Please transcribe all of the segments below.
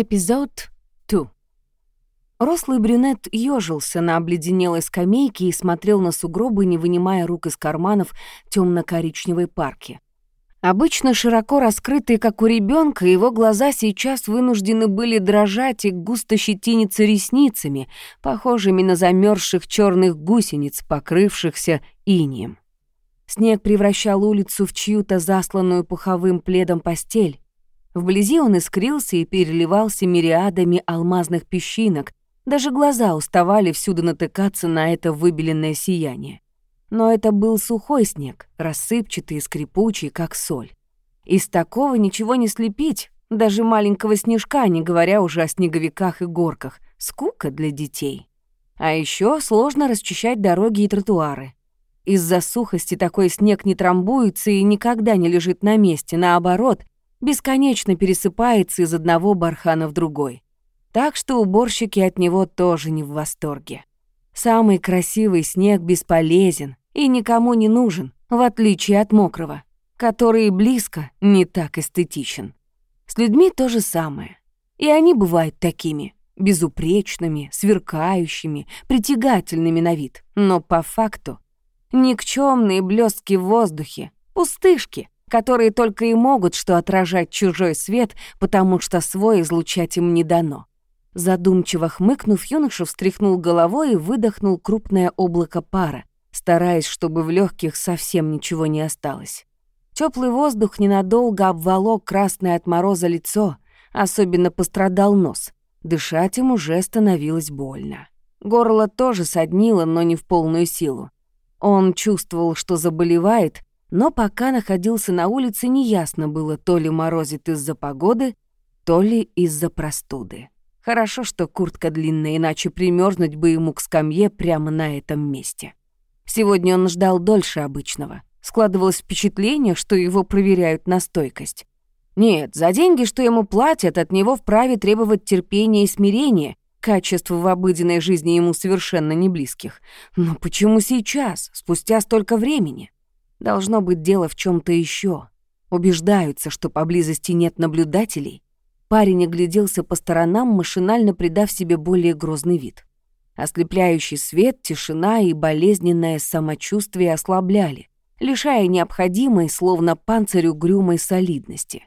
Эпизод 2. Рослый брюнет ёжился на обледенелой скамейке и смотрел на сугробы, не вынимая рук из карманов темно-коричневой парки. Обычно широко раскрытые, как у ребенка, его глаза сейчас вынуждены были дрожать и густо щетиниться ресницами, похожими на замерзших черных гусениц, покрывшихся инием. Снег превращал улицу в чью-то засланную пуховым пледом постель. Вблизи он искрился и переливался мириадами алмазных песчинок, даже глаза уставали всюду натыкаться на это выбеленное сияние. Но это был сухой снег, рассыпчатый и скрипучий, как соль. Из такого ничего не слепить, даже маленького снежка, не говоря уже о снеговиках и горках. Скука для детей. А еще сложно расчищать дороги и тротуары. Из-за сухости такой снег не трамбуется и никогда не лежит на месте, наоборот, бесконечно пересыпается из одного бархана в другой так что уборщики от него тоже не в восторге. Самый красивый снег бесполезен и никому не нужен, в отличие от мокрого, который близко не так эстетичен. С людьми то же самое. И они бывают такими, безупречными, сверкающими, притягательными на вид, но по факту никчемные блестки в воздухе, пустышки, которые только и могут что отражать чужой свет, потому что свой излучать им не дано. Задумчиво хмыкнув, юноша встряхнул головой и выдохнул крупное облако пара, стараясь, чтобы в легких совсем ничего не осталось. Теплый воздух ненадолго обволок красное от мороза лицо, особенно пострадал нос. Дышать им уже становилось больно. Горло тоже соднило, но не в полную силу. Он чувствовал, что заболевает, но пока находился на улице, неясно было, то ли морозит из-за погоды, то ли из-за простуды. Хорошо, что куртка длинная, иначе примерзнуть бы ему к скамье прямо на этом месте. Сегодня он ждал дольше обычного. Складывалось впечатление, что его проверяют на стойкость. Нет, за деньги, что ему платят, от него вправе требовать терпения и смирения, качеств в обыденной жизни ему совершенно не близких. Но почему сейчас, спустя столько времени? Должно быть дело в чем то еще. Убеждаются, что поблизости нет наблюдателей, Парень огляделся по сторонам, машинально придав себе более грозный вид. Ослепляющий свет, тишина и болезненное самочувствие ослабляли, лишая необходимой, словно панцирь угрюмой солидности.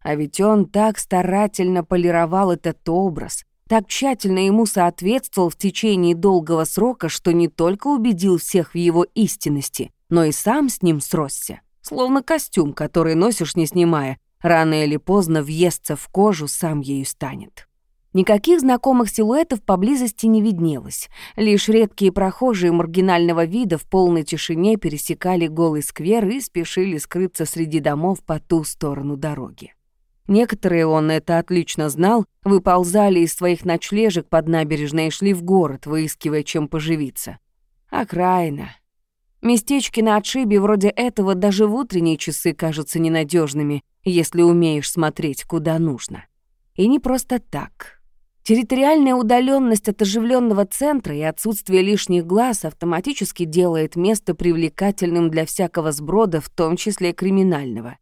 А ведь он так старательно полировал этот образ, так тщательно ему соответствовал в течение долгого срока, что не только убедил всех в его истинности, но и сам с ним сросся, словно костюм, который носишь не снимая, Рано или поздно въестся в кожу, сам ею станет. Никаких знакомых силуэтов поблизости не виднелось. Лишь редкие прохожие маргинального вида в полной тишине пересекали голый сквер и спешили скрыться среди домов по ту сторону дороги. Некоторые, он это отлично знал, выползали из своих ночлежек под набережной и шли в город, выискивая чем поживиться. Окраина. Местечки на отшибе вроде этого даже в утренние часы кажутся ненадежными, если умеешь смотреть куда нужно. И не просто так. Территориальная удаленность от оживленного центра и отсутствие лишних глаз автоматически делает место привлекательным для всякого сброда, в том числе криминального.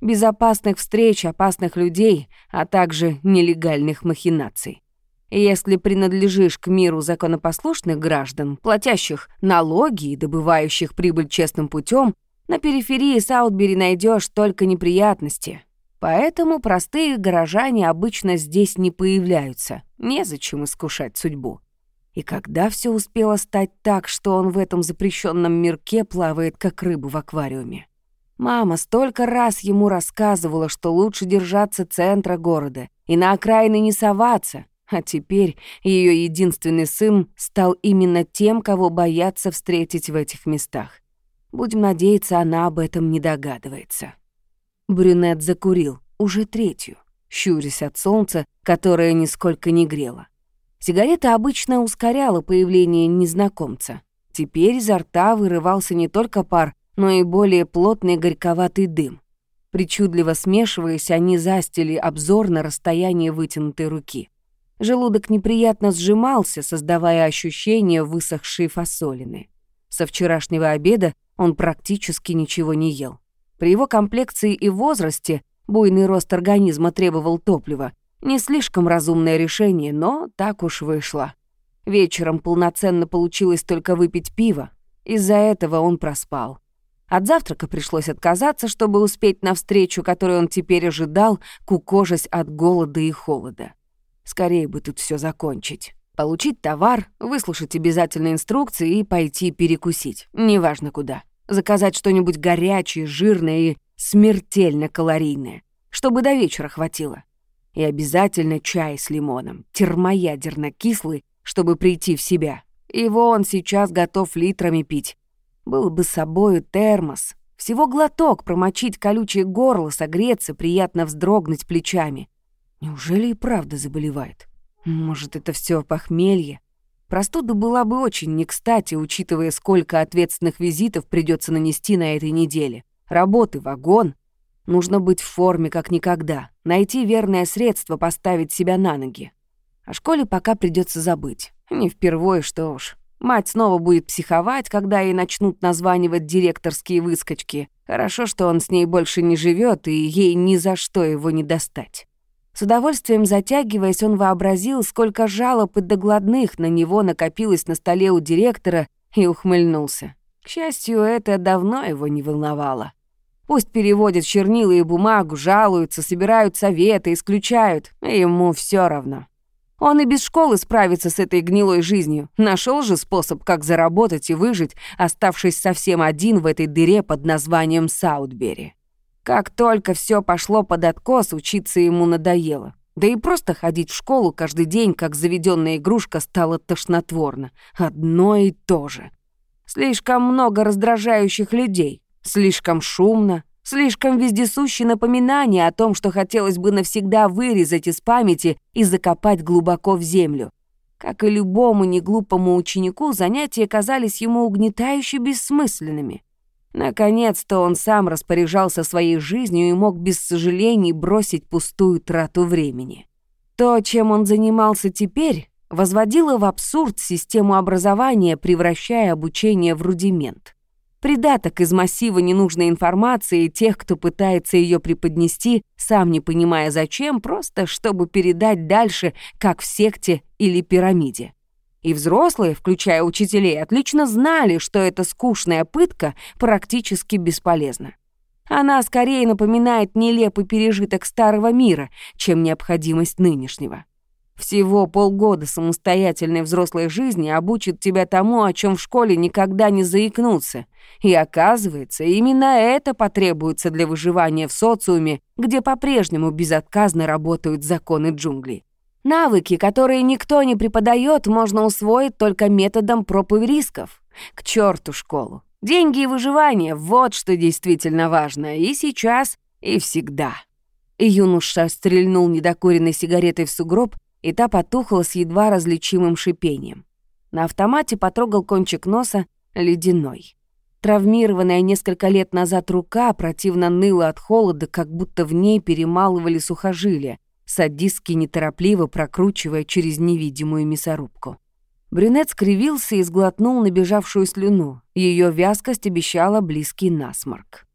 Безопасных встреч, опасных людей, а также нелегальных махинаций. Если принадлежишь к миру законопослушных граждан, платящих налоги и добывающих прибыль честным путем, на периферии Саутбери найдешь только неприятности. Поэтому простые горожане обычно здесь не появляются. Незачем искушать судьбу. И когда все успело стать так, что он в этом запрещенном мирке плавает, как рыба в аквариуме? Мама столько раз ему рассказывала, что лучше держаться центра города и на окраины не соваться, а теперь ее единственный сын стал именно тем, кого боятся встретить в этих местах. Будем надеяться, она об этом не догадывается. Брюнет закурил, уже третью, щурясь от солнца, которое нисколько не грело. Сигарета обычно ускоряла появление незнакомца. Теперь изо рта вырывался не только пар, но и более плотный горьковатый дым. Причудливо смешиваясь, они застили обзор на расстояние вытянутой руки. Желудок неприятно сжимался, создавая ощущение высохшей фасолины. Со вчерашнего обеда он практически ничего не ел. При его комплекции и возрасте буйный рост организма требовал топлива. Не слишком разумное решение, но так уж вышло. Вечером полноценно получилось только выпить пиво. Из-за этого он проспал. От завтрака пришлось отказаться, чтобы успеть на встречу, которую он теперь ожидал, кукожась от голода и холода. Скорее бы тут все закончить. Получить товар, выслушать обязательные инструкции и пойти перекусить. Неважно куда. Заказать что-нибудь горячее, жирное и смертельно калорийное, чтобы до вечера хватило. И обязательно чай с лимоном, термоядерно-кислый, чтобы прийти в себя. Его он сейчас готов литрами пить. Был бы с собою термос. Всего глоток промочить колючее горло, согреться, приятно вздрогнуть плечами. Неужели и правда заболевает? Может, это все похмелье? Простуда была бы очень не кстати, учитывая, сколько ответственных визитов придется нанести на этой неделе. Работы, вагон. Нужно быть в форме как никогда, найти верное средство поставить себя на ноги. О школе пока придется забыть. Не впервые, что уж. Мать снова будет психовать, когда ей начнут названивать директорские выскочки. Хорошо, что он с ней больше не живет, и ей ни за что его не достать. С удовольствием затягиваясь, он вообразил, сколько жалоб и догладных на него накопилось на столе у директора, и ухмыльнулся. К счастью, это давно его не волновало. Пусть переводят чернила и бумагу, жалуются, собирают советы, исключают, ему все равно. Он и без школы справится с этой гнилой жизнью. Нашел же способ, как заработать и выжить, оставшись совсем один в этой дыре под названием Саутбери. Как только все пошло под откос, учиться ему надоело. Да и просто ходить в школу каждый день, как заведенная игрушка, стало тошнотворно. Одно и то же. Слишком много раздражающих людей, слишком шумно, Слишком вездесущие напоминания о том, что хотелось бы навсегда вырезать из памяти и закопать глубоко в землю. Как и любому неглупому ученику, занятия казались ему угнетающе бессмысленными. Наконец-то он сам распоряжался своей жизнью и мог без сожалений бросить пустую трату времени. То, чем он занимался теперь, возводило в абсурд систему образования, превращая обучение в рудимент придаток из массива ненужной информации тех, кто пытается ее преподнести, сам не понимая зачем, просто чтобы передать дальше, как в секте или пирамиде. И взрослые, включая учителей, отлично знали, что эта скучная пытка практически бесполезна. Она скорее напоминает нелепый пережиток старого мира, чем необходимость нынешнего. Всего полгода самостоятельной взрослой жизни обучит тебя тому, о чем в школе никогда не заикнуться. И оказывается, именно это потребуется для выживания в социуме, где по-прежнему безотказно работают законы джунглей. Навыки, которые никто не преподает, можно усвоить только методом проб и рисков. К черту школу. Деньги и выживание — вот что действительно важно. И сейчас, и всегда. И юноша стрельнул недокуренной сигаретой в сугроб и та потухла с едва различимым шипением. На автомате потрогал кончик носа ледяной. Травмированная несколько лет назад рука противно ныла от холода, как будто в ней перемалывали сухожилия, садистски неторопливо прокручивая через невидимую мясорубку. Брюнет скривился и сглотнул набежавшую слюну. Ее вязкость обещала близкий насморк.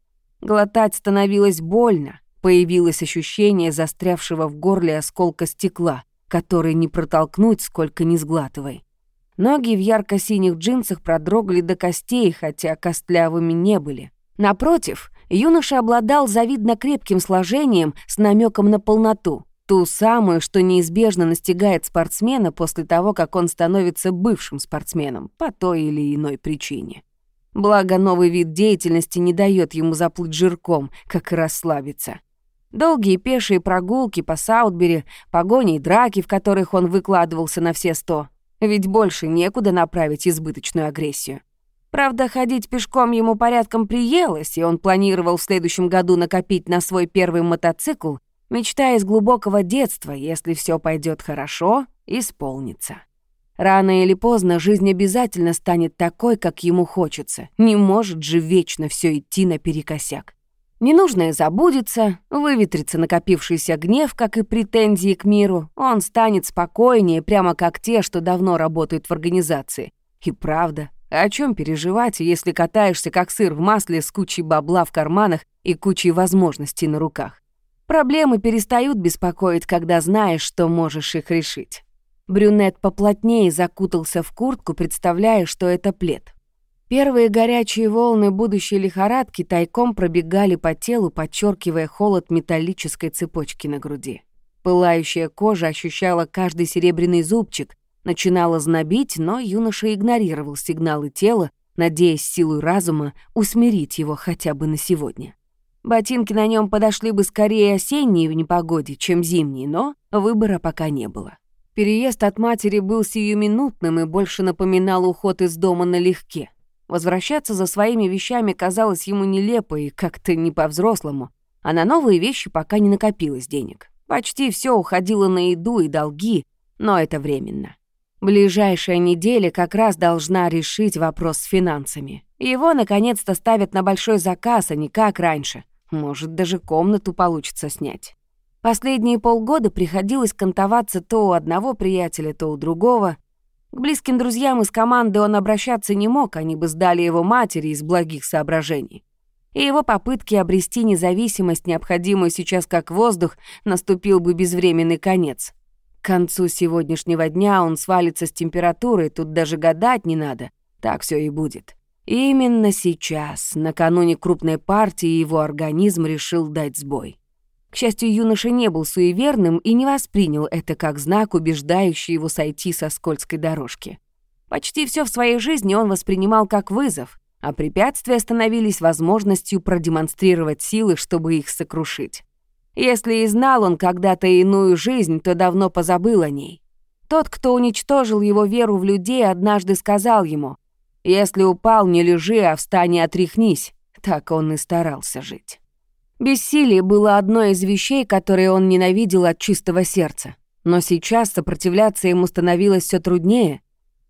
Глотать становилось больно, появилось ощущение застрявшего в горле осколка стекла, который не протолкнуть, сколько ни сглатывай. Ноги в ярко-синих джинсах продрогли до костей, хотя костлявыми не были. Напротив, юноша обладал завидно крепким сложением с намеком на полноту, ту самую, что неизбежно настигает спортсмена после того, как он становится бывшим спортсменом по той или иной причине. Благо, новый вид деятельности не дает ему заплыть жирком, как и расслабиться. Долгие пешие прогулки по Саутбери, погони и драки, в которых он выкладывался на все сто. Ведь больше некуда направить избыточную агрессию. Правда, ходить пешком ему порядком приелось, и он планировал в следующем году накопить на свой первый мотоцикл, мечта из глубокого детства, если все пойдет хорошо, исполнится. Рано или поздно жизнь обязательно станет такой, как ему хочется. Не может же вечно все идти наперекосяк. Ненужное забудется, выветрится накопившийся гнев, как и претензии к миру. Он станет спокойнее, прямо как те, что давно работают в организации. И правда, о чем переживать, если катаешься как сыр в масле с кучей бабла в карманах и кучей возможностей на руках? Проблемы перестают беспокоить, когда знаешь, что можешь их решить. Брюнет поплотнее закутался в куртку, представляя, что это плед. Первые горячие волны будущей лихорадки тайком пробегали по телу, подчеркивая холод металлической цепочки на груди. Пылающая кожа ощущала каждый серебряный зубчик, начинала знобить, но юноша игнорировал сигналы тела, надеясь силой разума усмирить его хотя бы на сегодня. Ботинки на нем подошли бы скорее осенние в непогоде, чем зимние, но выбора пока не было. Переезд от матери был сиюминутным и больше напоминал уход из дома налегке. Возвращаться за своими вещами казалось ему нелепо и как-то не по-взрослому, а на новые вещи пока не накопилось денег. Почти все уходило на еду и долги, но это временно. Ближайшая неделя как раз должна решить вопрос с финансами. Его наконец-то ставят на большой заказ, а не как раньше. Может, даже комнату получится снять. Последние полгода приходилось кантоваться то у одного приятеля, то у другого — к близким друзьям из команды он обращаться не мог, они бы сдали его матери из благих соображений. И его попытки обрести независимость, необходимую сейчас как воздух, наступил бы безвременный конец. К концу сегодняшнего дня он свалится с температурой, тут даже гадать не надо. Так все и будет. Именно сейчас, накануне крупной партии, его организм решил дать сбой. К счастью, юноша не был суеверным и не воспринял это как знак, убеждающий его сойти со скользкой дорожки. Почти все в своей жизни он воспринимал как вызов, а препятствия становились возможностью продемонстрировать силы, чтобы их сокрушить. Если и знал он когда-то иную жизнь, то давно позабыл о ней. Тот, кто уничтожил его веру в людей, однажды сказал ему, «Если упал, не лежи, а встань и отряхнись». Так он и старался жить. Бессилие было одной из вещей, которые он ненавидел от чистого сердца. Но сейчас сопротивляться ему становилось все труднее.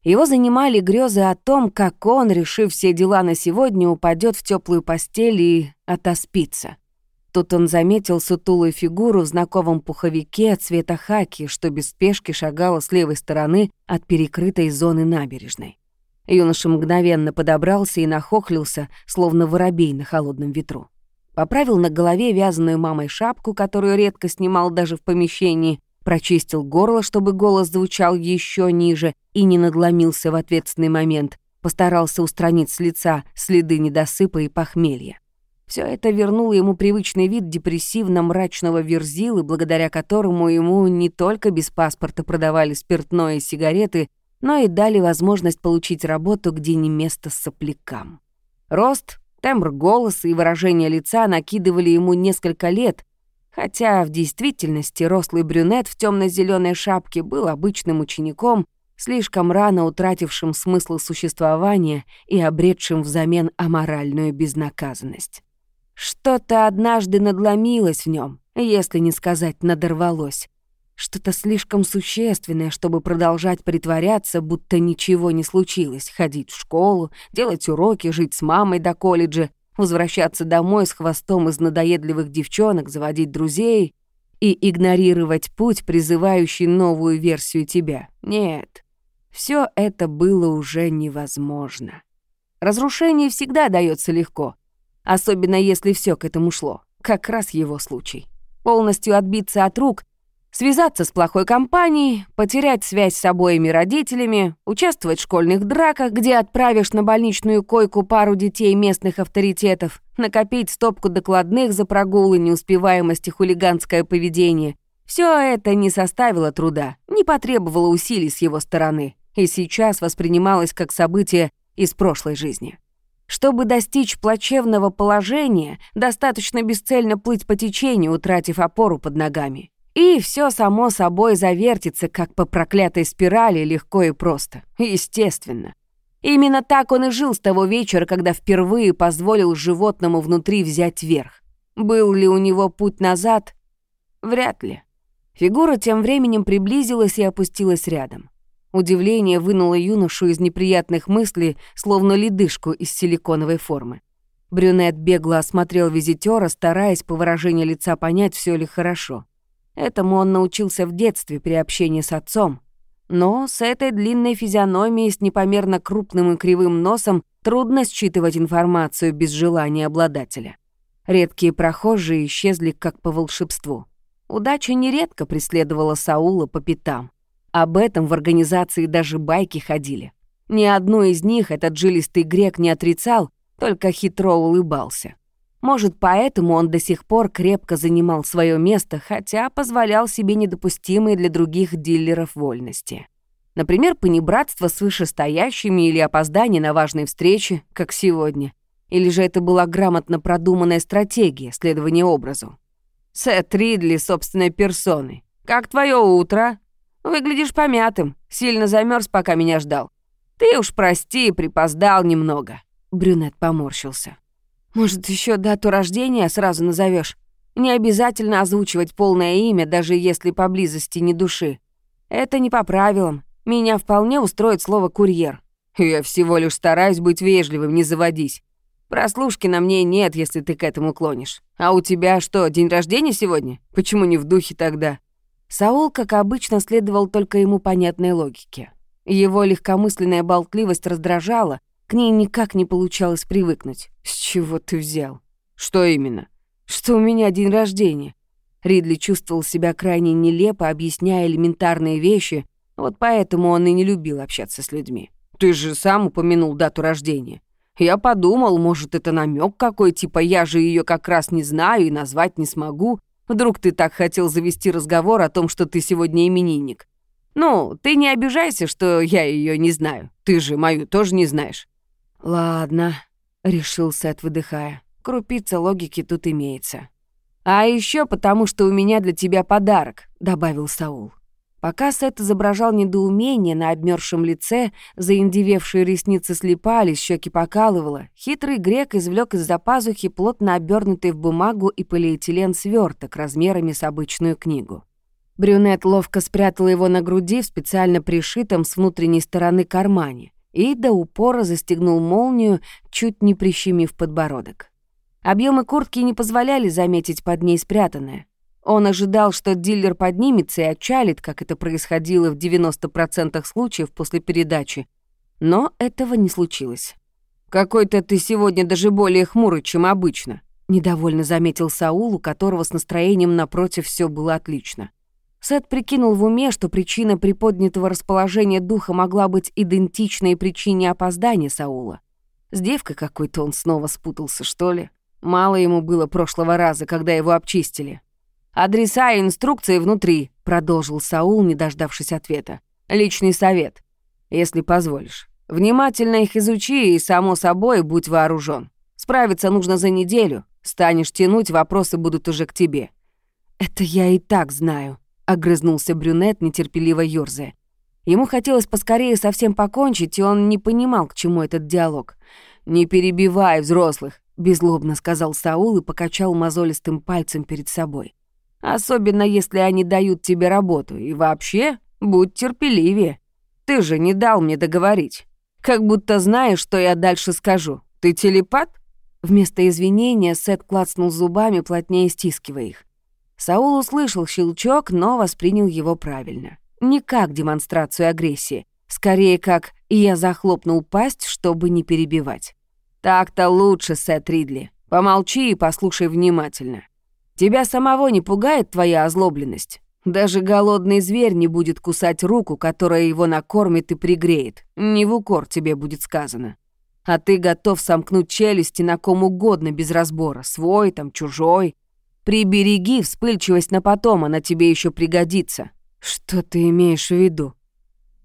Его занимали грезы о том, как он, решив все дела на сегодня, упадет в теплую постель и отоспится. Тут он заметил сутулую фигуру в знакомом пуховике цвета хаки, что без спешки шагала с левой стороны от перекрытой зоны набережной. Юноша мгновенно подобрался и нахохлился, словно воробей на холодном ветру. Поправил на голове вязаную мамой шапку, которую редко снимал даже в помещении, прочистил горло, чтобы голос звучал еще ниже и не надломился в ответственный момент, постарался устранить с лица следы недосыпа и похмелья. Все это вернуло ему привычный вид депрессивно-мрачного верзилы, благодаря которому ему не только без паспорта продавали спиртное и сигареты, но и дали возможность получить работу, где не место соплякам. Рост Тембр голоса и выражение лица накидывали ему несколько лет, хотя в действительности рослый брюнет в темно зеленой шапке был обычным учеником, слишком рано утратившим смысл существования и обретшим взамен аморальную безнаказанность. Что-то однажды надломилось в нем, если не сказать надорвалось. Что-то слишком существенное, чтобы продолжать притворяться, будто ничего не случилось, ходить в школу, делать уроки, жить с мамой до колледжа, возвращаться домой с хвостом из надоедливых девчонок, заводить друзей и игнорировать путь, призывающий новую версию тебя. Нет, все это было уже невозможно. Разрушение всегда дается легко, особенно если все к этому шло, как раз его случай. Полностью отбиться от рук Связаться с плохой компанией, потерять связь с обоими родителями, участвовать в школьных драках, где отправишь на больничную койку пару детей местных авторитетов, накопить стопку докладных за прогулы, неуспеваемость и хулиганское поведение. Все это не составило труда, не потребовало усилий с его стороны и сейчас воспринималось как событие из прошлой жизни. Чтобы достичь плачевного положения, достаточно бесцельно плыть по течению, утратив опору под ногами. И все само собой завертится, как по проклятой спирали, легко и просто. Естественно. Именно так он и жил с того вечера, когда впервые позволил животному внутри взять верх. Был ли у него путь назад? Вряд ли. Фигура тем временем приблизилась и опустилась рядом. Удивление вынуло юношу из неприятных мыслей, словно ледышку из силиконовой формы. Брюнет бегло осмотрел визитера, стараясь по выражению лица понять, все ли хорошо. Этому он научился в детстве при общении с отцом. Но с этой длинной физиономией с непомерно крупным и кривым носом трудно считывать информацию без желания обладателя. Редкие прохожие исчезли как по волшебству. Удача нередко преследовала Саула по пятам. Об этом в организации даже байки ходили. Ни одну из них этот жилистый грек не отрицал, только хитро улыбался. Может, поэтому он до сих пор крепко занимал свое место, хотя позволял себе недопустимые для других дилеров вольности. Например, понебратство с вышестоящими или опоздание на важные встречи, как сегодня. Или же это была грамотно продуманная стратегия следования образу. Сет Ридли собственной персоной. Как твое утро? Выглядишь помятым. Сильно замерз, пока меня ждал. Ты уж прости, припоздал немного. Брюнет поморщился. Может, еще дату рождения сразу назовешь? Не обязательно озвучивать полное имя, даже если поблизости не души. Это не по правилам. Меня вполне устроит слово «курьер». Я всего лишь стараюсь быть вежливым, не заводись. Прослушки на мне нет, если ты к этому клонишь. А у тебя что, день рождения сегодня? Почему не в духе тогда?» Саул, как обычно, следовал только ему понятной логике. Его легкомысленная болтливость раздражала, к ней никак не получалось привыкнуть. «С чего ты взял?» «Что именно?» «Что у меня день рождения». Ридли чувствовал себя крайне нелепо, объясняя элементарные вещи, вот поэтому он и не любил общаться с людьми. «Ты же сам упомянул дату рождения». Я подумал, может, это намек какой, типа я же ее как раз не знаю и назвать не смогу. Вдруг ты так хотел завести разговор о том, что ты сегодня именинник. Ну, ты не обижайся, что я ее не знаю. Ты же мою тоже не знаешь. Ладно, решил Сет, выдыхая. Крупица логики тут имеется. А еще потому, что у меня для тебя подарок, добавил Саул. Пока Сет изображал недоумение на обмерзшем лице, заиндевевшие ресницы слепались, щеки покалывало, хитрый грек извлек из-за пазухи плотно обернутый в бумагу и полиэтилен сверток размерами с обычную книгу. Брюнет ловко спрятал его на груди в специально пришитом с внутренней стороны кармане и до упора застегнул молнию, чуть не прищемив подбородок. Объемы куртки не позволяли заметить под ней спрятанное. Он ожидал, что дилер поднимется и отчалит, как это происходило в 90% случаев после передачи. Но этого не случилось. «Какой-то ты сегодня даже более хмурый, чем обычно», — недовольно заметил Саул, у которого с настроением напротив все было отлично. Сет прикинул в уме, что причина приподнятого расположения духа могла быть идентичной причине опоздания Саула. С девкой какой-то он снова спутался, что ли? Мало ему было прошлого раза, когда его обчистили. «Адреса и инструкции внутри», — продолжил Саул, не дождавшись ответа. «Личный совет, если позволишь. Внимательно их изучи и, само собой, будь вооружен. Справиться нужно за неделю. Станешь тянуть, вопросы будут уже к тебе». «Это я и так знаю», — огрызнулся брюнет, нетерпеливо ёрзая. Ему хотелось поскорее совсем покончить, и он не понимал, к чему этот диалог. «Не перебивай взрослых», — безлобно сказал Саул и покачал мозолистым пальцем перед собой. Особенно, если они дают тебе работу. И вообще, будь терпеливее. Ты же не дал мне договорить. Как будто знаешь, что я дальше скажу. Ты телепат?» Вместо извинения Сет клацнул зубами, плотнее стискивая их. Саул услышал щелчок, но воспринял его правильно. Не как демонстрацию агрессии, скорее как «я захлопнул пасть, чтобы не перебивать». «Так-то лучше, Сет Ридли. Помолчи и послушай внимательно. Тебя самого не пугает твоя озлобленность? Даже голодный зверь не будет кусать руку, которая его накормит и пригреет. Не в укор тебе будет сказано. А ты готов сомкнуть челюсти на ком угодно без разбора, свой там, чужой. Прибереги вспыльчивость на потом, она тебе еще пригодится. Что ты имеешь в виду?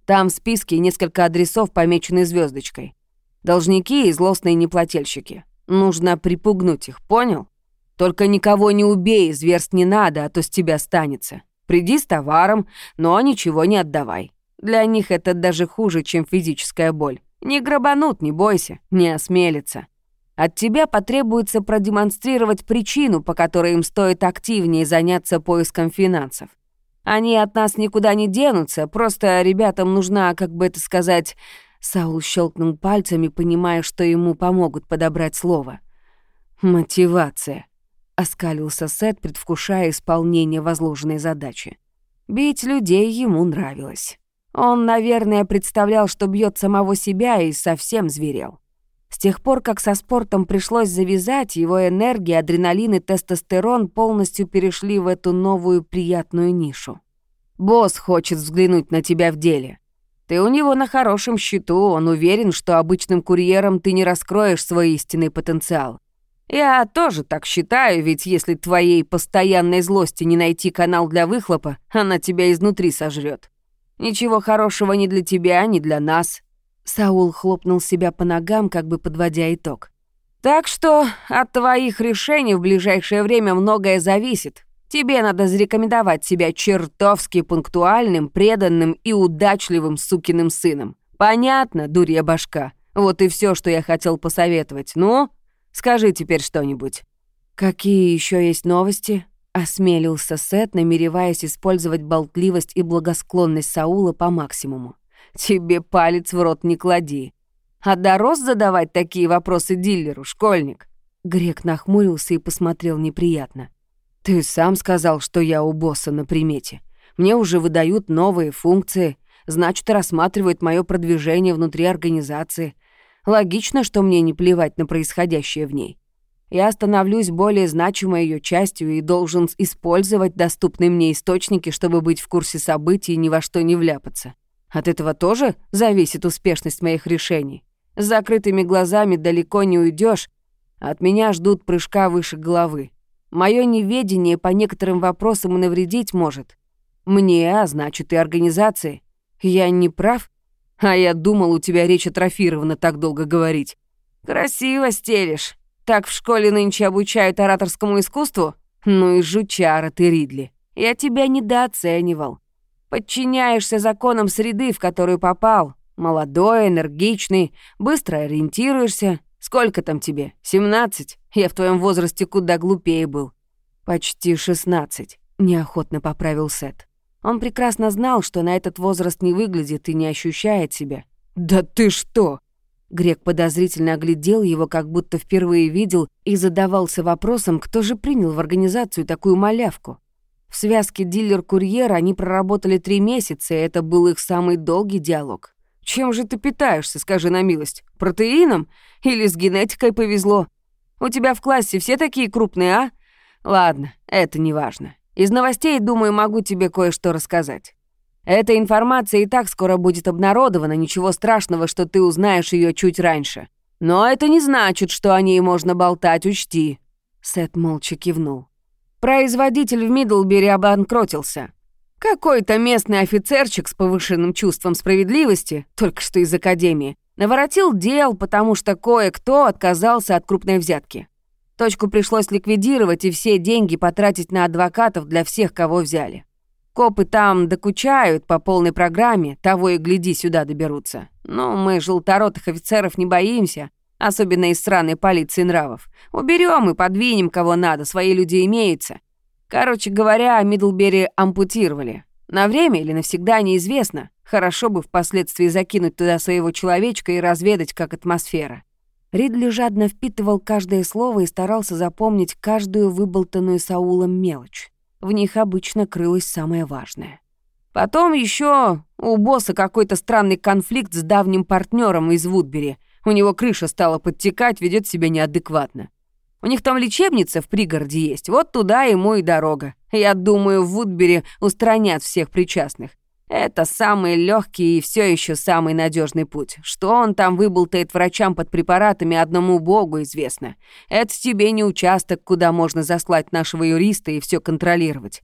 Там в списке несколько адресов, помеченные звездочкой. Должники и злостные неплательщики. Нужно припугнуть их, понял? Только никого не убей, зверств не надо, а то с тебя станется. Приди с товаром, но ничего не отдавай. Для них это даже хуже, чем физическая боль. Не грабанут, не бойся, не осмелятся. От тебя потребуется продемонстрировать причину, по которой им стоит активнее заняться поиском финансов. Они от нас никуда не денутся, просто ребятам нужна, как бы это сказать... Саул щелкнул пальцами, понимая, что ему помогут подобрать слово. «Мотивация», — оскалился Сет, предвкушая исполнение возложенной задачи. Бить людей ему нравилось. Он, наверное, представлял, что бьет самого себя и совсем зверел. С тех пор, как со спортом пришлось завязать, его энергия, адреналин и тестостерон полностью перешли в эту новую приятную нишу. «Босс хочет взглянуть на тебя в деле. Ты у него на хорошем счету, он уверен, что обычным курьером ты не раскроешь свой истинный потенциал. Я тоже так считаю, ведь если твоей постоянной злости не найти канал для выхлопа, она тебя изнутри сожрет. Ничего хорошего ни для тебя, ни для нас. Саул хлопнул себя по ногам, как бы подводя итог. «Так что от твоих решений в ближайшее время многое зависит. Тебе надо зарекомендовать себя чертовски пунктуальным, преданным и удачливым сукиным сыном. Понятно, дурья башка? Вот и все, что я хотел посоветовать. Ну, скажи теперь что-нибудь». «Какие еще есть новости?» — осмелился Сет, намереваясь использовать болтливость и благосклонность Саула по максимуму. Тебе палец в рот не клади. А дорос задавать такие вопросы дилеру, школьник?» Грек нахмурился и посмотрел неприятно. «Ты сам сказал, что я у босса на примете. Мне уже выдают новые функции, значит, рассматривают мое продвижение внутри организации. Логично, что мне не плевать на происходящее в ней. Я становлюсь более значимой ее частью и должен использовать доступные мне источники, чтобы быть в курсе событий и ни во что не вляпаться. От этого тоже зависит успешность моих решений. С закрытыми глазами далеко не уйдешь, от меня ждут прыжка выше головы. Мое неведение по некоторым вопросам навредить может. Мне, а значит и организации. Я не прав? А я думал, у тебя речь атрофирована так долго говорить. Красиво стелишь. Так в школе нынче обучают ораторскому искусству? Ну и жучара ты, Ридли. Я тебя недооценивал. Подчиняешься законам среды, в которую попал. Молодой, энергичный, быстро ориентируешься. Сколько там тебе? 17? Я в твоем возрасте куда глупее был. Почти 16, неохотно поправил Сет. Он прекрасно знал, что на этот возраст не выглядит и не ощущает себя. «Да ты что?» Грек подозрительно оглядел его, как будто впервые видел, и задавался вопросом, кто же принял в организацию такую малявку. В связке дилер-курьер они проработали три месяца, и это был их самый долгий диалог. Чем же ты питаешься, скажи на милость? Протеином? Или с генетикой повезло? У тебя в классе все такие крупные, а? Ладно, это не важно. Из новостей, думаю, могу тебе кое-что рассказать. Эта информация и так скоро будет обнародована, ничего страшного, что ты узнаешь ее чуть раньше. Но это не значит, что о ней можно болтать, учти». Сет молча кивнул. Производитель в Мидлбери обанкротился. Какой-то местный офицерчик с повышенным чувством справедливости, только что из академии, наворотил дел, потому что кое-кто отказался от крупной взятки. Точку пришлось ликвидировать и все деньги потратить на адвокатов для всех, кого взяли. Копы там докучают по полной программе, того и гляди, сюда доберутся. Но мы желторотых офицеров не боимся, особенно из сраной полиции нравов. Уберем и подвинем кого надо, свои люди имеются. Короче говоря, Мидлбери ампутировали. На время или навсегда неизвестно. Хорошо бы впоследствии закинуть туда своего человечка и разведать, как атмосфера. Ридли жадно впитывал каждое слово и старался запомнить каждую выболтанную Саулом мелочь. В них обычно крылось самое важное. Потом еще у босса какой-то странный конфликт с давним партнером из Вудбери — у него крыша стала подтекать, ведет себя неадекватно. У них там лечебница в пригороде есть, вот туда ему и дорога. Я думаю, в Вудбери устранят всех причастных. Это самый легкий и все еще самый надежный путь. Что он там выболтает врачам под препаратами, одному богу известно. Это тебе не участок, куда можно заслать нашего юриста и все контролировать.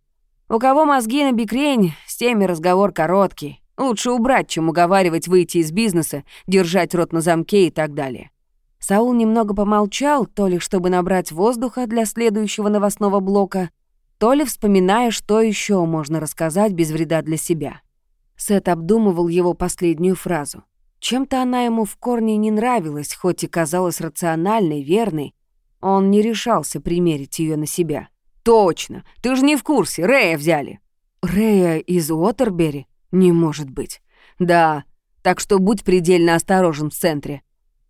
У кого мозги на бикрень, с теми разговор короткий. Лучше убрать, чем уговаривать выйти из бизнеса, держать рот на замке и так далее. Саул немного помолчал, то ли чтобы набрать воздуха для следующего новостного блока, то ли вспоминая, что еще можно рассказать без вреда для себя. Сет обдумывал его последнюю фразу. Чем-то она ему в корне не нравилась, хоть и казалась рациональной, верной. Он не решался примерить ее на себя. «Точно! Ты же не в курсе, Рэя взяли!» «Рэя из Уотербери?» Не может быть. Да, так что будь предельно осторожен в центре.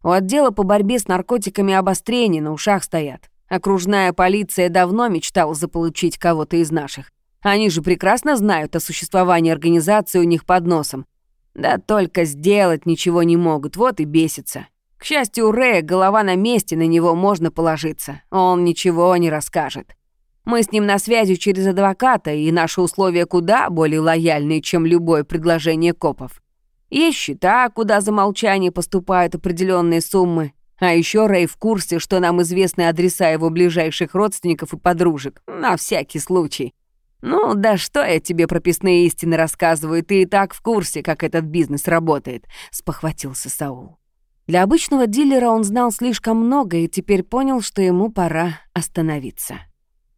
У отдела по борьбе с наркотиками обострения на ушах стоят. Окружная полиция давно мечтала заполучить кого-то из наших. Они же прекрасно знают о существовании организации у них под носом. Да только сделать ничего не могут, вот и бесится. К счастью, у Рэя голова на месте, на него можно положиться. Он ничего не расскажет. Мы с ним на связи через адвоката, и наши условия куда более лояльные, чем любое предложение копов. Есть счета, куда за молчание поступают определенные суммы. А еще Рэй в курсе, что нам известны адреса его ближайших родственников и подружек. На всякий случай. «Ну, да что я тебе прописные истины рассказываю, ты и так в курсе, как этот бизнес работает», — спохватился Саул. Для обычного дилера он знал слишком много и теперь понял, что ему пора остановиться.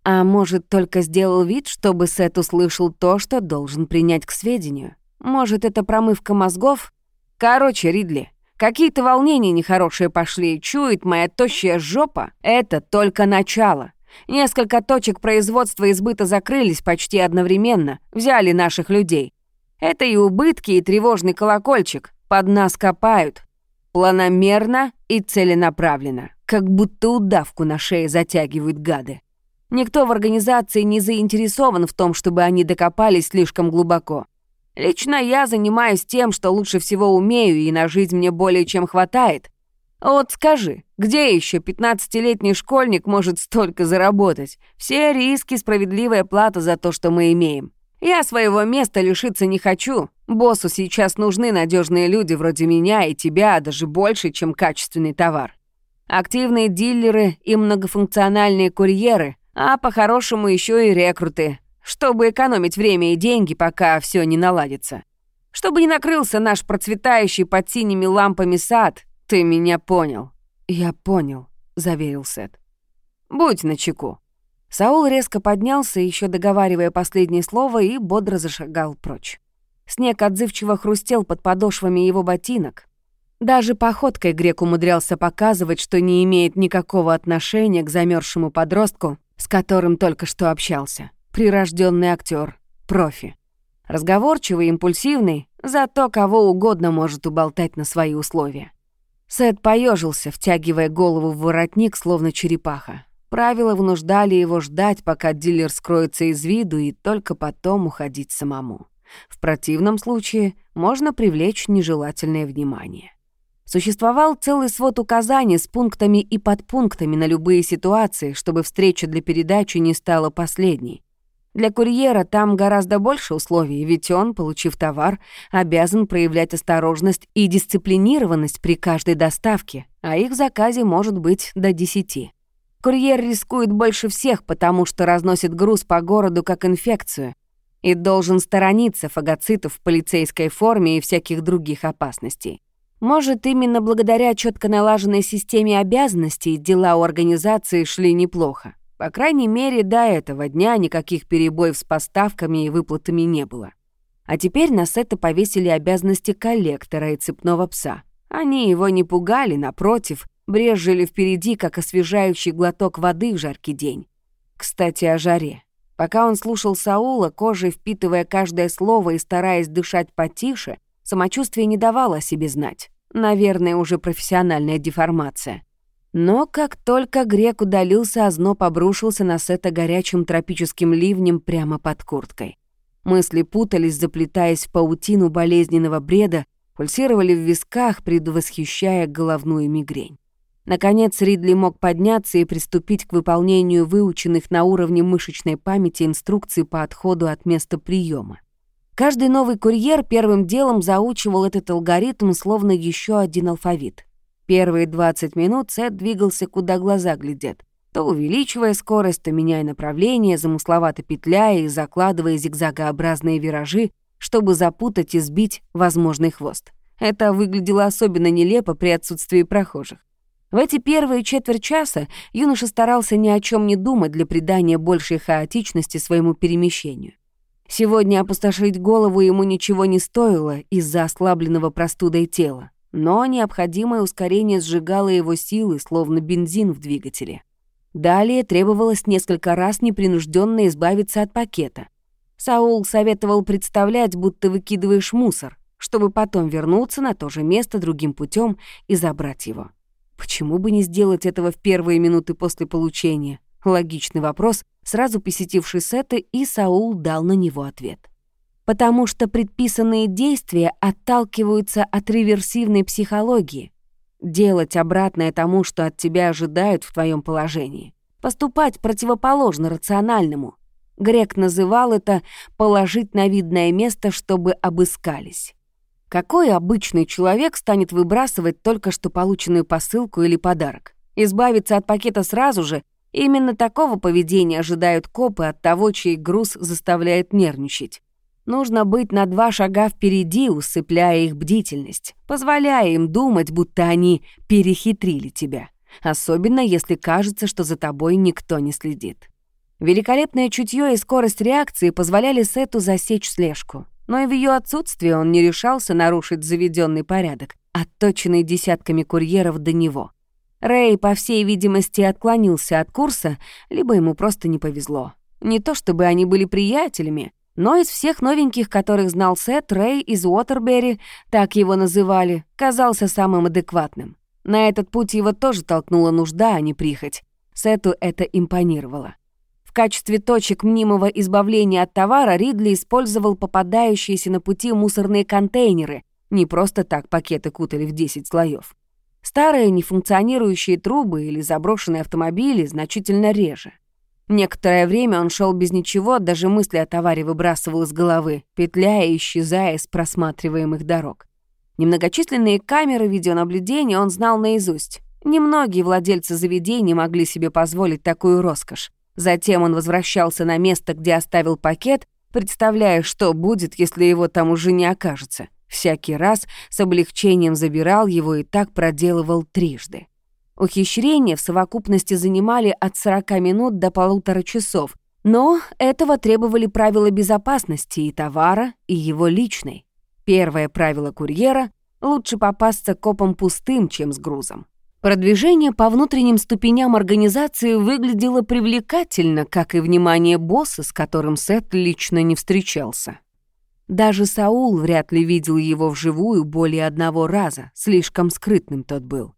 А может, только сделал вид, чтобы Сет услышал то, что должен принять к сведению? Может, это промывка мозгов? Короче, Ридли, какие-то волнения нехорошие пошли, чует моя тощая жопа. Это только начало. Несколько точек производства и закрылись почти одновременно, взяли наших людей. Это и убытки, и тревожный колокольчик. Под нас копают. Планомерно и целенаправленно, как будто удавку на шее затягивают гады. Никто в организации не заинтересован в том, чтобы они докопались слишком глубоко. Лично я занимаюсь тем, что лучше всего умею, и на жизнь мне более чем хватает. Вот скажи, где еще 15-летний школьник может столько заработать? Все риски, справедливая плата за то, что мы имеем. Я своего места лишиться не хочу. Боссу сейчас нужны надежные люди вроде меня и тебя, даже больше, чем качественный товар. Активные дилеры и многофункциональные курьеры, а по-хорошему еще и рекруты, чтобы экономить время и деньги, пока все не наладится. Чтобы не накрылся наш процветающий под синими лампами сад, «Ты меня понял». «Я понял», — заверил Сет. «Будь начеку». Саул резко поднялся, еще договаривая последнее слово, и бодро зашагал прочь. Снег отзывчиво хрустел под подошвами его ботинок. Даже походкой грек умудрялся показывать, что не имеет никакого отношения к замерзшему подростку, с которым только что общался. Прирожденный актер, профи. Разговорчивый, импульсивный, зато кого угодно может уболтать на свои условия. Сет поежился, втягивая голову в воротник, словно черепаха. Правила вынуждали его ждать, пока дилер скроется из виду, и только потом уходить самому. В противном случае можно привлечь нежелательное внимание. Существовал целый свод указаний с пунктами и подпунктами на любые ситуации, чтобы встреча для передачи не стала последней. Для курьера там гораздо больше условий, ведь он, получив товар, обязан проявлять осторожность и дисциплинированность при каждой доставке, а их заказе может быть до 10. Курьер рискует больше всех, потому что разносит груз по городу как инфекцию и должен сторониться фагоцитов в полицейской форме и всяких других опасностей. Может, именно благодаря четко налаженной системе обязанностей дела у организации шли неплохо. По крайней мере, до этого дня никаких перебоев с поставками и выплатами не было. А теперь на Сета повесили обязанности коллектора и цепного пса. Они его не пугали, напротив, брежели впереди, как освежающий глоток воды в жаркий день. Кстати, о жаре. Пока он слушал Саула, кожей впитывая каждое слово и стараясь дышать потише, самочувствие не давало о себе знать. Наверное, уже профессиональная деформация. Но как только грек удалился, озноб обрушился на Сета горячим тропическим ливнем прямо под курткой. Мысли путались, заплетаясь в паутину болезненного бреда, пульсировали в висках, предвосхищая головную мигрень. Наконец Ридли мог подняться и приступить к выполнению выученных на уровне мышечной памяти инструкций по отходу от места приема. Каждый новый курьер первым делом заучивал этот алгоритм словно еще один алфавит. Первые 20 минут Сет двигался, куда глаза глядят, то увеличивая скорость, то меняя направление, замысловато петляя и закладывая зигзагообразные виражи, чтобы запутать и сбить возможный хвост. Это выглядело особенно нелепо при отсутствии прохожих. В эти первые четверть часа юноша старался ни о чем не думать для придания большей хаотичности своему перемещению. Сегодня опустошить голову ему ничего не стоило из-за ослабленного простудой тела но необходимое ускорение сжигало его силы, словно бензин в двигателе. Далее требовалось несколько раз непринужденно избавиться от пакета. Саул советовал представлять, будто выкидываешь мусор, чтобы потом вернуться на то же место другим путем и забрать его. Почему бы не сделать этого в первые минуты после получения? Логичный вопрос, сразу посетивший Сета, и Саул дал на него ответ потому что предписанные действия отталкиваются от реверсивной психологии. делать обратное тому, что от тебя ожидают в твоем положении, поступать противоположно рациональному. Грек называл это «положить на видное место, чтобы обыскались». Какой обычный человек станет выбрасывать только что полученную посылку или подарок? Избавиться от пакета сразу же? Именно такого поведения ожидают копы от того, чей груз заставляет нервничать. Нужно быть на два шага впереди, усыпляя их бдительность, позволяя им думать, будто они перехитрили тебя. Особенно, если кажется, что за тобой никто не следит. Великолепное чутье и скорость реакции позволяли Сету засечь слежку но и в ее отсутствии он не решался нарушить заведенный порядок, отточенный десятками курьеров до него. Рэй, по всей видимости, отклонился от курса, либо ему просто не повезло. Не то чтобы они были приятелями, но из всех новеньких, которых знал Сет, Рэй из Уотербери, так его называли, казался самым адекватным. На этот путь его тоже толкнула нужда, а не прихоть. Сету это импонировало. В качестве точек мнимого избавления от товара Ридли использовал попадающиеся на пути мусорные контейнеры. Не просто так пакеты кутали в 10 слоев. Старые нефункционирующие трубы или заброшенные автомобили значительно реже. Некоторое время он шел без ничего, даже мысли о товаре выбрасывал из головы, петляя и исчезая с просматриваемых дорог. Немногочисленные камеры видеонаблюдения он знал наизусть. Немногие владельцы заведений могли себе позволить такую роскошь. Затем он возвращался на место, где оставил пакет, представляя, что будет, если его там уже не окажется. Всякий раз с облегчением забирал его и так проделывал трижды. Ухищрения в совокупности занимали от 40 минут до полутора часов, но этого требовали правила безопасности и товара, и его личной. Первое правило курьера — лучше попасться копом пустым, чем с грузом. Продвижение по внутренним ступеням организации выглядело привлекательно, как и внимание босса, с которым Сет лично не встречался. Даже Саул вряд ли видел его вживую более одного раза, слишком скрытным тот был.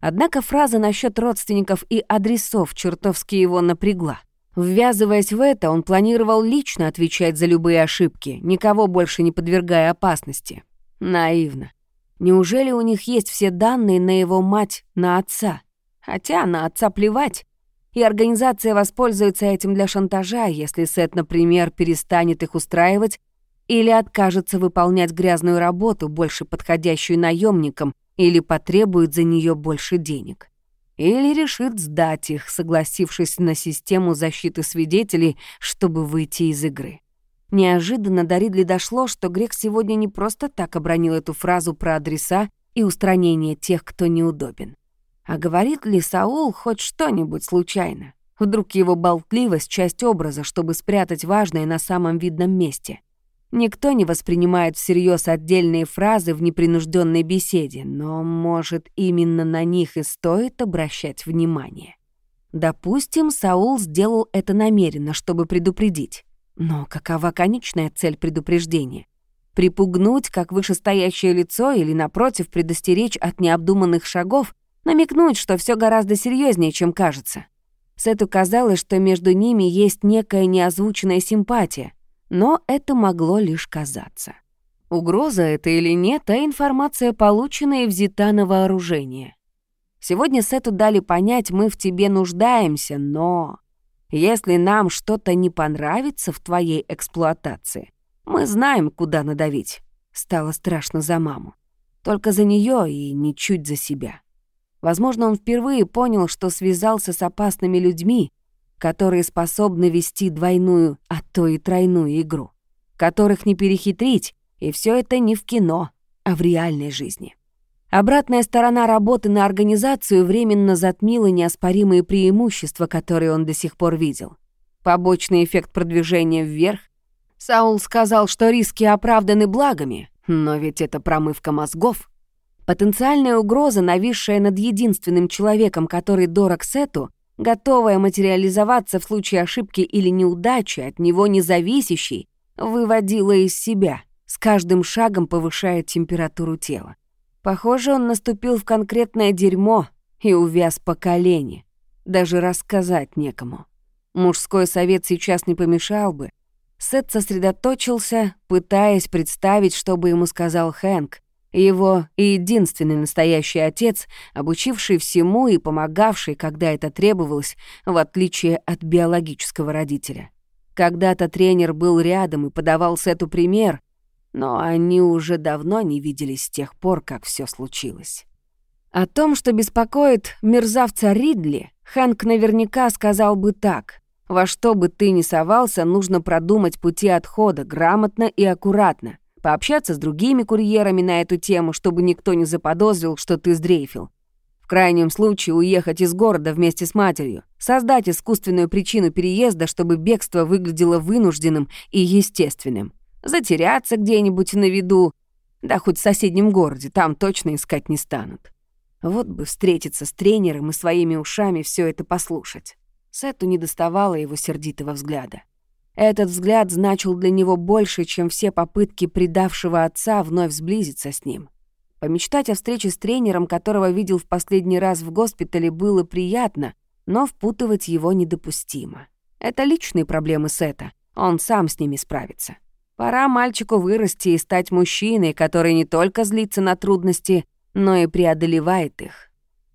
Однако фраза насчет родственников и адресов чертовски его напрягла. Ввязываясь в это, он планировал лично отвечать за любые ошибки, никого больше не подвергая опасности. Наивно. Неужели у них есть все данные на его мать, на отца? Хотя на отца плевать. И организация воспользуется этим для шантажа, если Сет, например, перестанет их устраивать или откажется выполнять грязную работу, больше подходящую наемникам, или потребует за нее больше денег. Или решит сдать их, согласившись на систему защиты свидетелей, чтобы выйти из игры. Неожиданно до Ридли дошло, что Грек сегодня не просто так обронил эту фразу про адреса и устранение тех, кто неудобен. А говорит ли Саул хоть что-нибудь случайно? Вдруг его болтливость — часть образа, чтобы спрятать важное на самом видном месте. Никто не воспринимает всерьез отдельные фразы в непринужденной беседе, но, может, именно на них и стоит обращать внимание. Допустим, Саул сделал это намеренно, чтобы предупредить. Но какова конечная цель предупреждения? Припугнуть как вышестоящее лицо или, напротив, предостеречь от необдуманных шагов, намекнуть, что все гораздо серьезнее, чем кажется. Сету казалось, что между ними есть некая неозвученная симпатия, но это могло лишь казаться. Угроза это или нет, а информация получена и взята на вооружение. Сегодня Сету дали понять, мы в тебе нуждаемся, но... Если нам что-то не понравится в твоей эксплуатации, мы знаем, куда надавить. Стало страшно за маму. Только за нее и ничуть за себя. Возможно, он впервые понял, что связался с опасными людьми, которые способны вести двойную, а то и тройную игру, которых не перехитрить, и все это не в кино, а в реальной жизни. Обратная сторона работы на организацию временно затмила неоспоримые преимущества, которые он до сих пор видел. Побочный эффект продвижения вверх. Саул сказал, что риски оправданы благами, но ведь это промывка мозгов. Потенциальная угроза, нависшая над единственным человеком, который дорог Сету, готовая материализоваться в случае ошибки или неудачи, от него независящей, выводила из себя, с каждым шагом повышая температуру тела. Похоже, он наступил в конкретное дерьмо и увяз по колени. Даже рассказать некому. Мужской совет сейчас не помешал бы. Сет сосредоточился, пытаясь представить, что бы ему сказал Хэнк, Его единственный настоящий отец, обучивший всему и помогавший, когда это требовалось, в отличие от биологического родителя. Когда-то тренер был рядом и подавал Сету пример, но они уже давно не виделись с тех пор, как все случилось. О том, что беспокоит мерзавца Ридли, Хэнк наверняка сказал бы так. Во что бы ты ни совался, нужно продумать пути отхода грамотно и аккуратно, пообщаться с другими курьерами на эту тему, чтобы никто не заподозрил, что ты сдрейфил. В крайнем случае уехать из города вместе с матерью, создать искусственную причину переезда, чтобы бегство выглядело вынужденным и естественным, затеряться где-нибудь на виду, да хоть в соседнем городе, там точно искать не станут. Вот бы встретиться с тренером и своими ушами все это послушать. Сету не доставало его сердитого взгляда. Этот взгляд значил для него больше, чем все попытки предавшего отца вновь сблизиться с ним. Помечтать о встрече с тренером, которого видел в последний раз в госпитале, было приятно, но впутывать его недопустимо. Это личные проблемы Сета, он сам с ними справится. Пора мальчику вырасти и стать мужчиной, который не только злится на трудности, но и преодолевает их.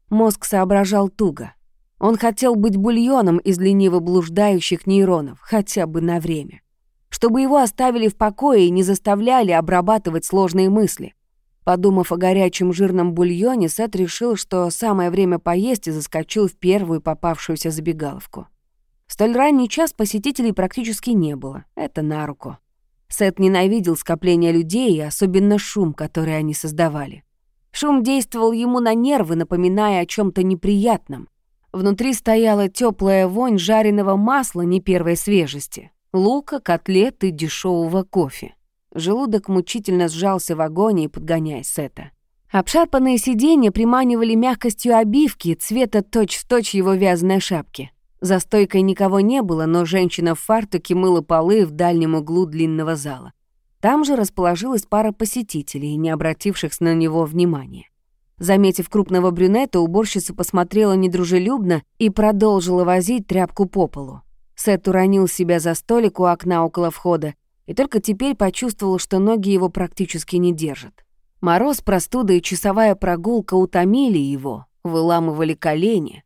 Мозг соображал туго. Он хотел быть бульоном из лениво блуждающих нейронов, хотя бы на время. Чтобы его оставили в покое и не заставляли обрабатывать сложные мысли. Подумав о горячем жирном бульоне, Сет решил, что самое время поесть и заскочил в первую попавшуюся забегаловку. В столь ранний час посетителей практически не было. Это на руку. Сет ненавидел скопление людей и особенно шум, который они создавали. Шум действовал ему на нервы, напоминая о чем то неприятном. Внутри стояла теплая вонь жареного масла не первой свежести, лука, котлет и дешевого кофе. Желудок мучительно сжался в агонии, подгоняя Сета. Обшарпанные сиденья приманивали мягкостью обивки, цвета точь-в-точь точь его вязаной шапки. За стойкой никого не было, но женщина в фартуке мыла полы в дальнем углу длинного зала. Там же расположилась пара посетителей, не обративших на него внимания. Заметив крупного брюнета, уборщица посмотрела недружелюбно и продолжила возить тряпку по полу. Сет уронил себя за столик у окна около входа и только теперь почувствовал, что ноги его практически не держат. Мороз, простуда и часовая прогулка утомили его, выламывали колени.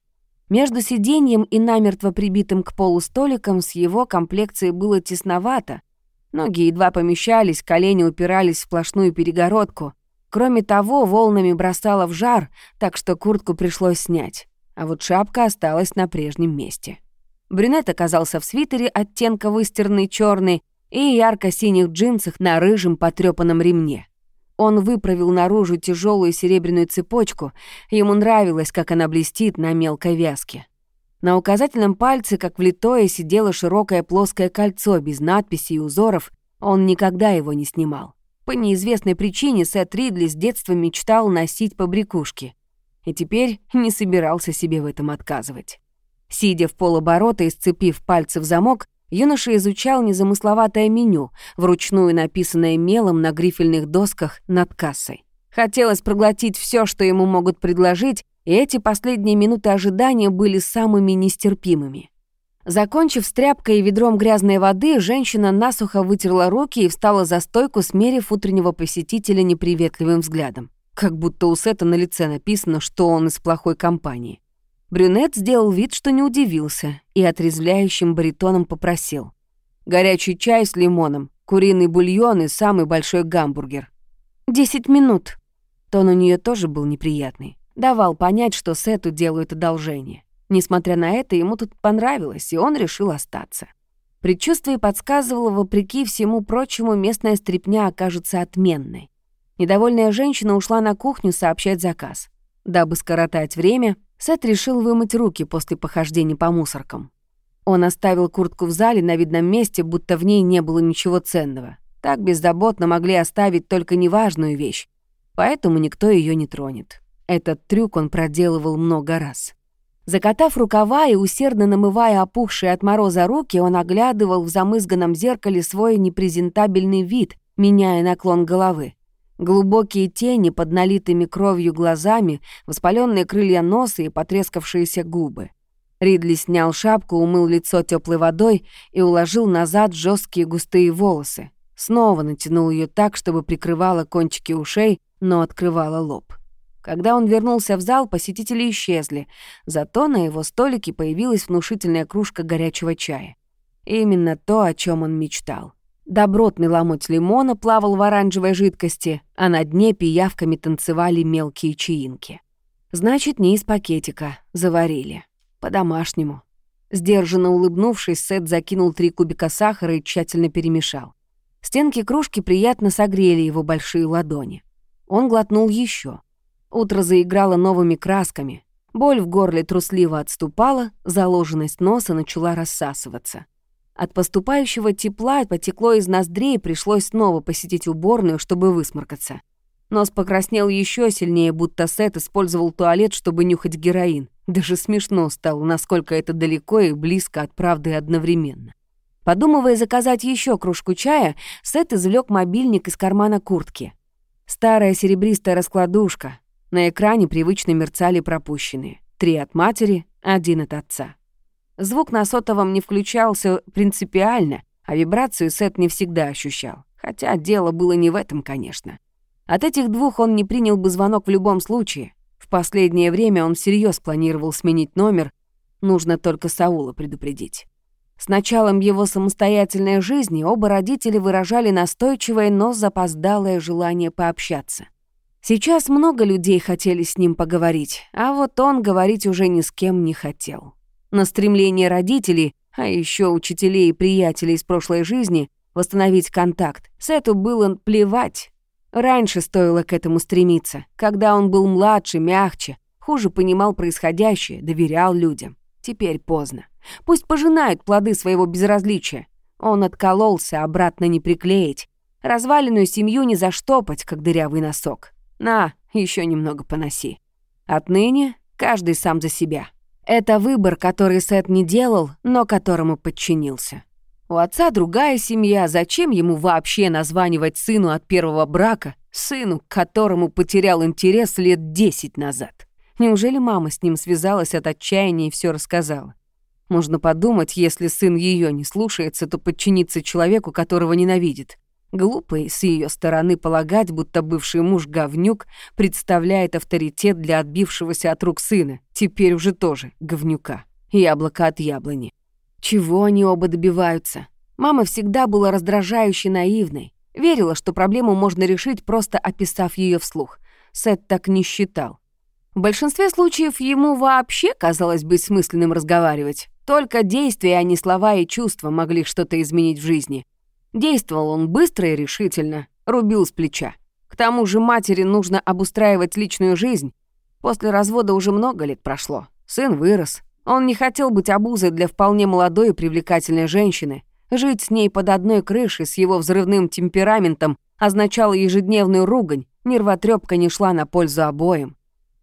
Между сиденьем и намертво прибитым к полу столиком с его комплекцией было тесновато, Ноги едва помещались, колени упирались в сплошную перегородку. Кроме того, волнами бросало в жар, так что куртку пришлось снять. А вот шапка осталась на прежнем месте. Брюнет оказался в свитере оттенка выстиранный черный и ярко-синих джинсах на рыжем потрёпанном ремне. Он выправил наружу тяжелую серебряную цепочку, ему нравилось, как она блестит на мелкой вязке. На указательном пальце, как влитое, сидело широкое плоское кольцо без надписей и узоров. Он никогда его не снимал. По неизвестной причине Сет Ридли с детства мечтал носить побрякушки. И теперь не собирался себе в этом отказывать. Сидя в полоборота и сцепив пальцы в замок, юноша изучал незамысловатое меню, вручную написанное мелом на грифельных досках над кассой. Хотелось проглотить все, что ему могут предложить, и эти последние минуты ожидания были самыми нестерпимыми. Закончив с тряпкой и ведром грязной воды, женщина насухо вытерла руки и встала за стойку, смерив утреннего посетителя неприветливым взглядом. Как будто у Сета на лице написано, что он из плохой компании. Брюнет сделал вид, что не удивился, и отрезвляющим баритоном попросил. «Горячий чай с лимоном, куриный бульон и самый большой гамбургер». «Десять минут». Тон у нее тоже был неприятный давал понять, что Сету делают одолжение. Несмотря на это, ему тут понравилось, и он решил остаться. Предчувствие подсказывало, вопреки всему прочему, местная стряпня окажется отменной. Недовольная женщина ушла на кухню сообщать заказ. Дабы скоротать время, Сет решил вымыть руки после похождений по мусоркам. Он оставил куртку в зале на видном месте, будто в ней не было ничего ценного. Так беззаботно могли оставить только неважную вещь, поэтому никто ее не тронет. Этот трюк он проделывал много раз. Закатав рукава и усердно намывая опухшие от мороза руки, он оглядывал в замызганном зеркале свой непрезентабельный вид, меняя наклон головы. Глубокие тени под налитыми кровью глазами, воспаленные крылья носа и потрескавшиеся губы. Ридли снял шапку, умыл лицо теплой водой и уложил назад жесткие густые волосы. Снова натянул ее так, чтобы прикрывала кончики ушей, но открывала лоб. Когда он вернулся в зал, посетители исчезли, зато на его столике появилась внушительная кружка горячего чая. Именно то, о чем он мечтал. Добротный ломоть лимона плавал в оранжевой жидкости, а на дне пиявками танцевали мелкие чаинки. Значит, не из пакетика, заварили. По-домашнему. Сдержанно улыбнувшись, Сет закинул три кубика сахара и тщательно перемешал. Стенки кружки приятно согрели его большие ладони. Он глотнул еще. Утро заиграло новыми красками. Боль в горле трусливо отступала, заложенность носа начала рассасываться. От поступающего тепла потекло из ноздрей, пришлось снова посетить уборную, чтобы высморкаться. Нос покраснел еще сильнее, будто Сет использовал туалет, чтобы нюхать героин. Даже смешно стало, насколько это далеко и близко от правды одновременно. Подумывая заказать еще кружку чая, Сет извлек мобильник из кармана куртки. Старая серебристая раскладушка. На экране привычно мерцали пропущенные. Три от матери, один от отца. Звук на сотовом не включался принципиально, а вибрацию Сет не всегда ощущал. Хотя дело было не в этом, конечно. От этих двух он не принял бы звонок в любом случае. В последнее время он всерьез планировал сменить номер, нужно только Саула предупредить. С началом его самостоятельной жизни оба родителя выражали настойчивое, но запоздалое желание пообщаться. Сейчас много людей хотели с ним поговорить, а вот он говорить уже ни с кем не хотел. На стремление родителей, а еще учителей и приятелей из прошлой жизни, восстановить контакт, Сету было плевать. Раньше стоило к этому стремиться, когда он был младше, мягче, хуже понимал происходящее, доверял людям. Теперь поздно. Пусть пожинают плоды своего безразличия. Он откололся, обратно не приклеить. Разваленную семью не заштопать, как дырявый носок. На, еще немного поноси. Отныне каждый сам за себя. Это выбор, который Сет не делал, но которому подчинился. У отца другая семья, зачем ему вообще названивать сыну от первого брака, сыну, к которому потерял интерес лет десять назад? Неужели мама с ним связалась от отчаяния и все рассказала? Можно подумать, если сын ее не слушается, то подчинится человеку, которого ненавидит. Глупо с ее стороны полагать, будто бывший муж говнюк представляет авторитет для отбившегося от рук сына, теперь уже тоже говнюка. Яблоко от яблони. Чего они оба добиваются? Мама всегда была раздражающе наивной. Верила, что проблему можно решить, просто описав ее вслух. Сет так не считал. В большинстве случаев ему вообще казалось бессмысленным разговаривать. Только действия, а не слова и чувства могли что-то изменить в жизни. Действовал он быстро и решительно, рубил с плеча. К тому же матери нужно обустраивать личную жизнь. После развода уже много лет прошло. Сын вырос. Он не хотел быть обузой для вполне молодой и привлекательной женщины. Жить с ней под одной крышей с его взрывным темпераментом означало ежедневную ругань, нервотрепка не шла на пользу обоим.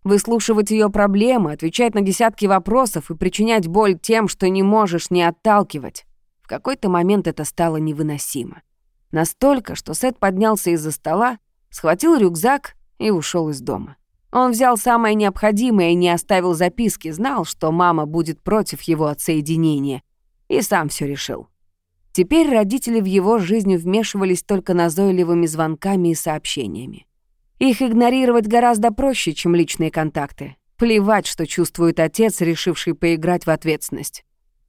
Выслушивать ее проблемы, отвечать на десятки вопросов и причинять боль тем, что не можешь не отталкивать. В какой-то момент это стало невыносимо. Настолько, что Сет поднялся из-за стола, схватил рюкзак и ушел из дома. Он взял самое необходимое и не оставил записки, знал, что мама будет против его отсоединения, и сам все решил. Теперь родители в его жизнь вмешивались только назойливыми звонками и сообщениями. Их игнорировать гораздо проще, чем личные контакты. Плевать, что чувствует отец, решивший поиграть в ответственность.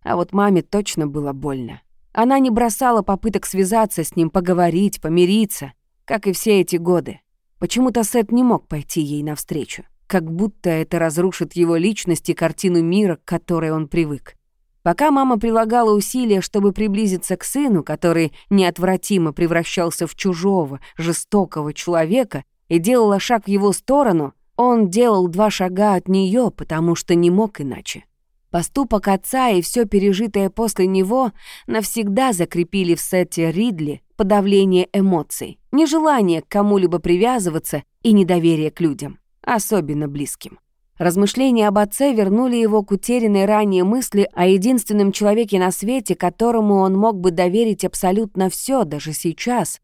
А вот маме точно было больно. Она не бросала попыток связаться с ним, поговорить, помириться, как и все эти годы. Почему-то Сет не мог пойти ей навстречу, как будто это разрушит его личность и картину мира, к которой он привык. Пока мама прилагала усилия, чтобы приблизиться к сыну, который неотвратимо превращался в чужого, жестокого человека, и делала шаг в его сторону, он делал два шага от нее, потому что не мог иначе. Поступок отца и все пережитое после него навсегда закрепили в сете Ридли подавление эмоций, нежелание к кому-либо привязываться и недоверие к людям, особенно близким. Размышления об отце вернули его к утерянной ранее мысли о единственном человеке на свете, которому он мог бы доверить абсолютно все, даже сейчас,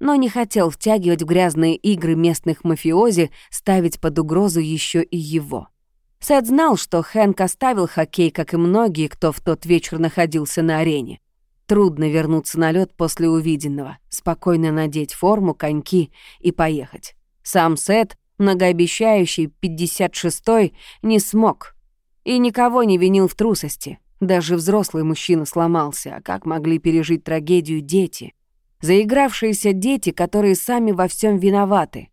но не хотел втягивать в грязные игры местных мафиози, ставить под угрозу еще и его. Сет знал, что Хэнк оставил хоккей, как и многие, кто в тот вечер находился на арене. Трудно вернуться на лед после увиденного, спокойно надеть форму, коньки и поехать. Сам Сет, многообещающий 56-й, не смог. И никого не винил в трусости. Даже взрослый мужчина сломался, а как могли пережить трагедию дети? Заигравшиеся дети, которые сами во всем виноваты.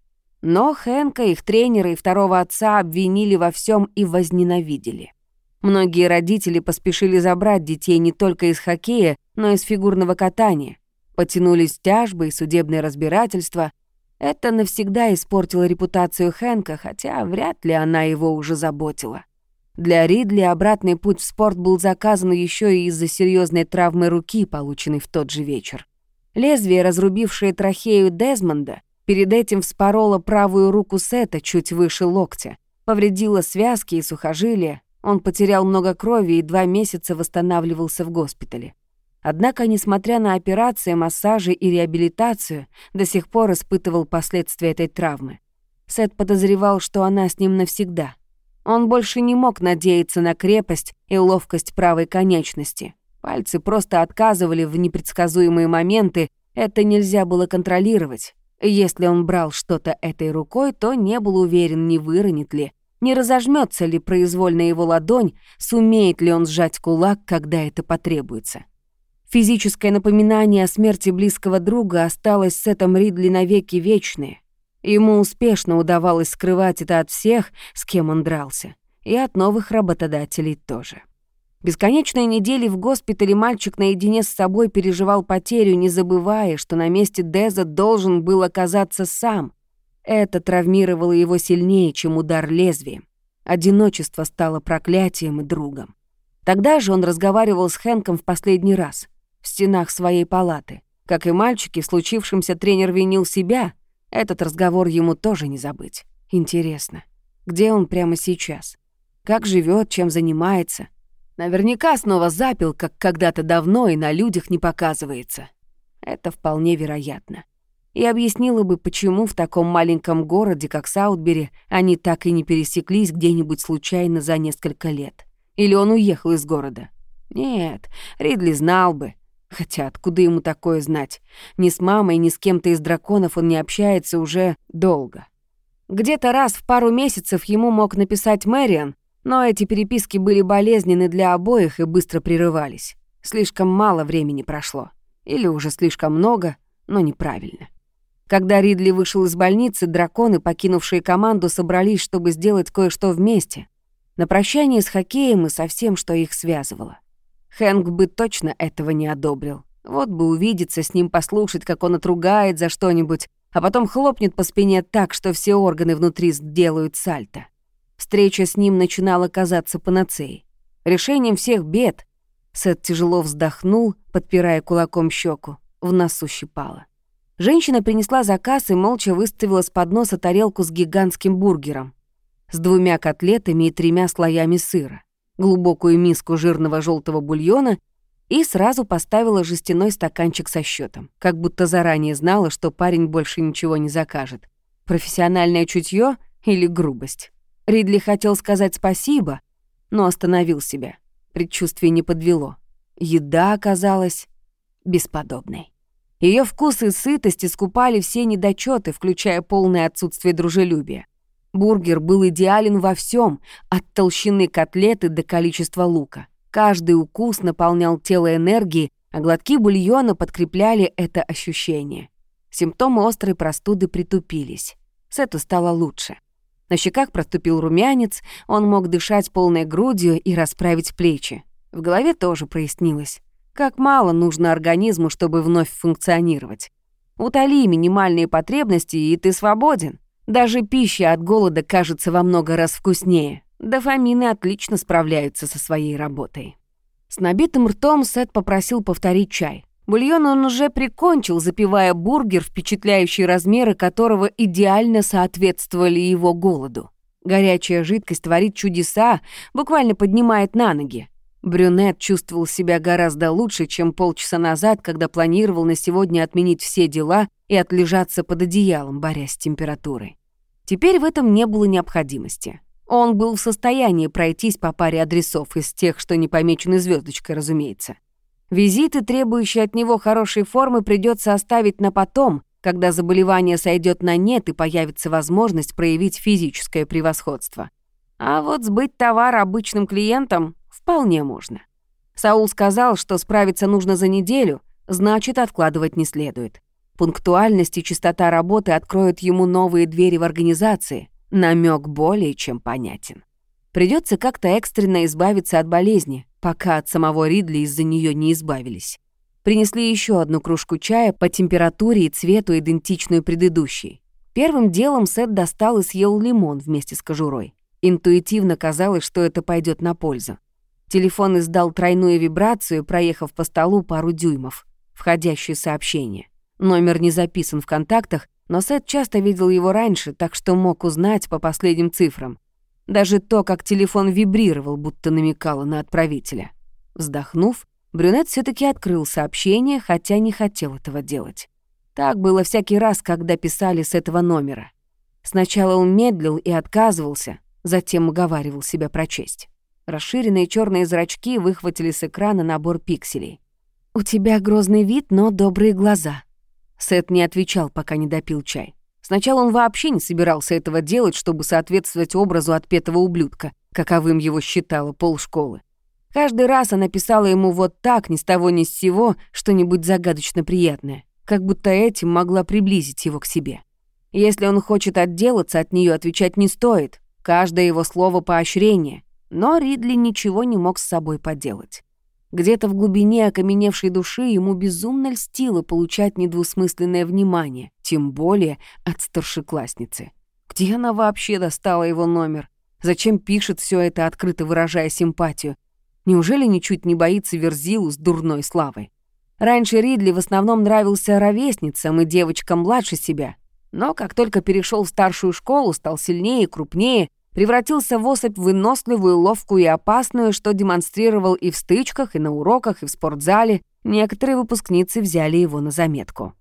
Но Хэнка, их тренера и второго отца обвинили во всем и возненавидели. Многие родители поспешили забрать детей не только из хоккея, но и из фигурного катания. Потянулись тяжбы и судебные разбирательства. Это навсегда испортило репутацию Хэнка, хотя вряд ли она его уже заботила. Для Ридли обратный путь в спорт был заказан еще и из-за серьезной травмы руки, полученной в тот же вечер. Лезвие, разрубившее трахею Дезмонда, перед этим вспороло правую руку Сета чуть выше локтя, повредило связки и сухожилия, он потерял много крови и два месяца восстанавливался в госпитале. Однако, несмотря на операции, массажи и реабилитацию, до сих пор испытывал последствия этой травмы. Сет подозревал, что она с ним навсегда — он больше не мог надеяться на крепость и ловкость правой конечности. Пальцы просто отказывали в непредсказуемые моменты, это нельзя было контролировать. Если он брал что-то этой рукой, то не был уверен, не выронит ли, не разожмется ли произвольно его ладонь, сумеет ли он сжать кулак, когда это потребуется. Физическое напоминание о смерти близкого друга осталось с Сетом Ридли навеки вечные. Ему успешно удавалось скрывать это от всех, с кем он дрался, и от новых работодателей тоже. Бесконечные недели в госпитале мальчик наедине с собой переживал потерю, не забывая, что на месте Деза должен был оказаться сам. Это травмировало его сильнее, чем удар лезвием. Одиночество стало проклятием и другом. Тогда же он разговаривал с Хэнком в последний раз, в стенах своей палаты. Как и мальчики, в случившемся тренер винил себя — этот разговор ему тоже не забыть. Интересно, где он прямо сейчас? Как живет, чем занимается? Наверняка снова запил, как когда-то давно и на людях не показывается. Это вполне вероятно. И объяснила бы, почему в таком маленьком городе, как Саутбери, они так и не пересеклись где-нибудь случайно за несколько лет. Или он уехал из города. Нет, Ридли знал бы, Хотя откуда ему такое знать? Ни с мамой, ни с кем-то из драконов он не общается уже долго. Где-то раз в пару месяцев ему мог написать Мэриан, но эти переписки были болезненны для обоих и быстро прерывались. Слишком мало времени прошло. Или уже слишком много, но неправильно. Когда Ридли вышел из больницы, драконы, покинувшие команду, собрались, чтобы сделать кое-что вместе. На прощание с хоккеем и со всем, что их связывало. Хэнк бы точно этого не одобрил. Вот бы увидеться с ним, послушать, как он отругает за что-нибудь, а потом хлопнет по спине так, что все органы внутри сделают сальто. Встреча с ним начинала казаться панацеей. Решением всех бед. Сет тяжело вздохнул, подпирая кулаком щеку. В носу щипало. Женщина принесла заказ и молча выставила с подноса тарелку с гигантским бургером. С двумя котлетами и тремя слоями сыра глубокую миску жирного желтого бульона и сразу поставила жестяной стаканчик со счетом, как будто заранее знала, что парень больше ничего не закажет. Профессиональное чутье или грубость? Ридли хотел сказать спасибо, но остановил себя. Предчувствие не подвело. Еда оказалась бесподобной. Ее вкус и сытость искупали все недочеты, включая полное отсутствие дружелюбия. Бургер был идеален во всем, от толщины котлеты до количества лука. Каждый укус наполнял тело энергией, а глотки бульона подкрепляли это ощущение. Симптомы острой простуды притупились. Сету стало лучше. На щеках проступил румянец, он мог дышать полной грудью и расправить плечи. В голове тоже прояснилось. Как мало нужно организму, чтобы вновь функционировать. Утоли минимальные потребности, и ты свободен. Даже пища от голода кажется во много раз вкуснее. Дофамины отлично справляются со своей работой. С набитым ртом Сет попросил повторить чай. Бульон он уже прикончил, запивая бургер, впечатляющие размеры которого идеально соответствовали его голоду. Горячая жидкость творит чудеса, буквально поднимает на ноги. Брюнет чувствовал себя гораздо лучше, чем полчаса назад, когда планировал на сегодня отменить все дела и отлежаться под одеялом, борясь с температурой. Теперь в этом не было необходимости. Он был в состоянии пройтись по паре адресов из тех, что не помечены звездочкой, разумеется. Визиты, требующие от него хорошей формы, придется оставить на потом, когда заболевание сойдет на нет и появится возможность проявить физическое превосходство. А вот сбыть товар обычным клиентам вполне можно. Саул сказал, что справиться нужно за неделю, значит, откладывать не следует. Пунктуальность и чистота работы откроют ему новые двери в организации. Намек более чем понятен. Придется как-то экстренно избавиться от болезни, пока от самого Ридли из-за нее не избавились. Принесли еще одну кружку чая по температуре и цвету, идентичную предыдущей. Первым делом Сет достал и съел лимон вместе с кожурой. Интуитивно казалось, что это пойдет на пользу. Телефон издал тройную вибрацию, проехав по столу пару дюймов. Входящее сообщение. Номер не записан в контактах, но Сет часто видел его раньше, так что мог узнать по последним цифрам. Даже то, как телефон вибрировал, будто намекало на отправителя. Вздохнув, брюнет все таки открыл сообщение, хотя не хотел этого делать. Так было всякий раз, когда писали с этого номера. Сначала он медлил и отказывался, затем уговаривал себя прочесть. Расширенные черные зрачки выхватили с экрана набор пикселей. «У тебя грозный вид, но добрые глаза». Сет не отвечал, пока не допил чай. Сначала он вообще не собирался этого делать, чтобы соответствовать образу отпетого ублюдка, каковым его считала полшколы. Каждый раз она писала ему вот так, ни с того ни с сего, что-нибудь загадочно приятное, как будто этим могла приблизить его к себе. Если он хочет отделаться от нее, отвечать не стоит. Каждое его слово — поощрение. Но Ридли ничего не мог с собой поделать. Где-то в глубине окаменевшей души ему безумно льстило получать недвусмысленное внимание, тем более от старшеклассницы. Где она вообще достала его номер? Зачем пишет все это, открыто выражая симпатию? Неужели ничуть не боится Верзилу с дурной славой? Раньше Ридли в основном нравился ровесницам и девочкам младше себя. Но как только перешел в старшую школу, стал сильнее и крупнее, превратился в особь выносливую, ловкую и опасную, что демонстрировал и в стычках, и на уроках, и в спортзале. Некоторые выпускницы взяли его на заметку.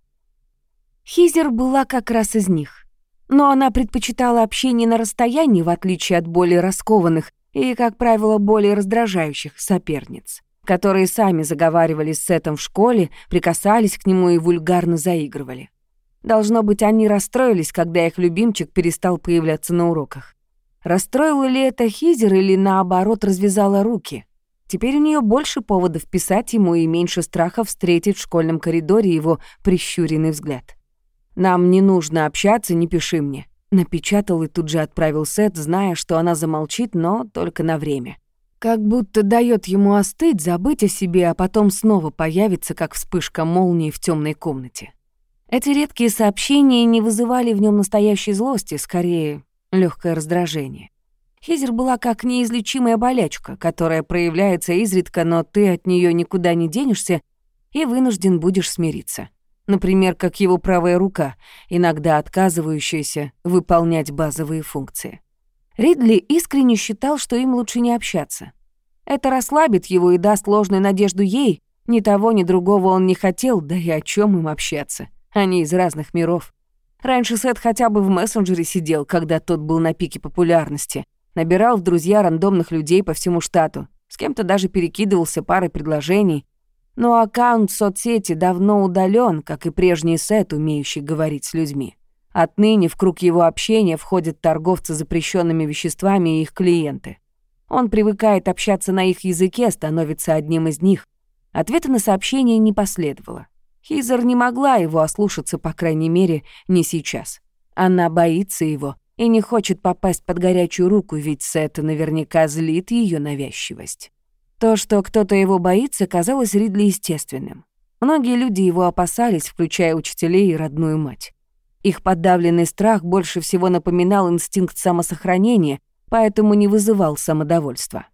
Хизер была как раз из них. Но она предпочитала общение на расстоянии, в отличие от более раскованных и, как правило, более раздражающих соперниц, которые сами заговаривались с Сетом в школе, прикасались к нему и вульгарно заигрывали. Должно быть, они расстроились, когда их любимчик перестал появляться на уроках. Расстроила ли это Хизер или, наоборот, развязала руки? Теперь у нее больше поводов писать ему и меньше страха встретить в школьном коридоре его прищуренный взгляд. «Нам не нужно общаться, не пиши мне», — напечатал и тут же отправил Сет, зная, что она замолчит, но только на время. Как будто дает ему остыть, забыть о себе, а потом снова появится, как вспышка молнии в темной комнате. Эти редкие сообщения не вызывали в нем настоящей злости, скорее легкое раздражение. Хизер была как неизлечимая болячка, которая проявляется изредка, но ты от нее никуда не денешься и вынужден будешь смириться. Например, как его правая рука, иногда отказывающаяся выполнять базовые функции. Ридли искренне считал, что им лучше не общаться. Это расслабит его и даст ложную надежду ей. Ни того, ни другого он не хотел, да и о чем им общаться. Они из разных миров. Раньше Сет хотя бы в мессенджере сидел, когда тот был на пике популярности. Набирал в друзья рандомных людей по всему штату. С кем-то даже перекидывался парой предложений. Но аккаунт соцсети давно удален, как и прежний Сет, умеющий говорить с людьми. Отныне в круг его общения входят торговцы запрещенными веществами и их клиенты. Он привыкает общаться на их языке, становится одним из них. Ответа на сообщение не последовало. Хизер не могла его ослушаться, по крайней мере, не сейчас. Она боится его и не хочет попасть под горячую руку, ведь это наверняка злит ее навязчивость. То, что кто-то его боится, казалось Ридли естественным. Многие люди его опасались, включая учителей и родную мать. Их подавленный страх больше всего напоминал инстинкт самосохранения, поэтому не вызывал самодовольства.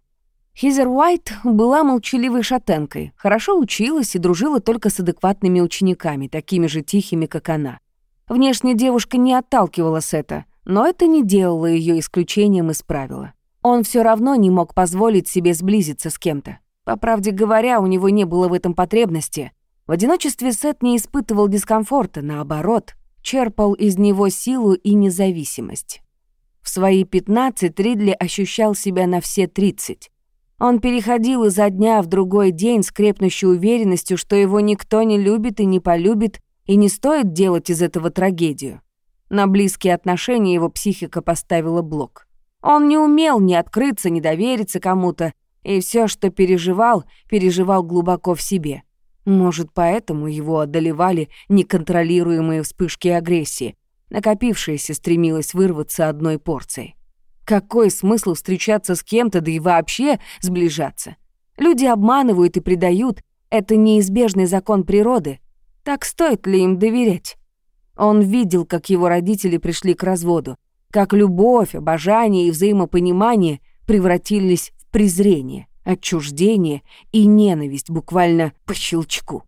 Хизер Уайт была молчаливой шатенкой, хорошо училась и дружила только с адекватными учениками, такими же тихими, как она. Внешне девушка не отталкивала Сета, но это не делало ее исключением из правила. Он все равно не мог позволить себе сблизиться с кем-то. По правде говоря, у него не было в этом потребности. В одиночестве Сет не испытывал дискомфорта, наоборот, черпал из него силу и независимость. В свои 15 Ридли ощущал себя на все 30. Он переходил изо дня в другой день с крепнущей уверенностью, что его никто не любит и не полюбит, и не стоит делать из этого трагедию. На близкие отношения его психика поставила блок. Он не умел ни открыться, ни довериться кому-то, и все, что переживал, переживал глубоко в себе. Может, поэтому его одолевали неконтролируемые вспышки агрессии, накопившаяся стремилась вырваться одной порцией. Какой смысл встречаться с кем-то, да и вообще сближаться? Люди обманывают и предают, это неизбежный закон природы. Так стоит ли им доверять? Он видел, как его родители пришли к разводу, как любовь, обожание и взаимопонимание превратились в презрение, отчуждение и ненависть буквально по щелчку.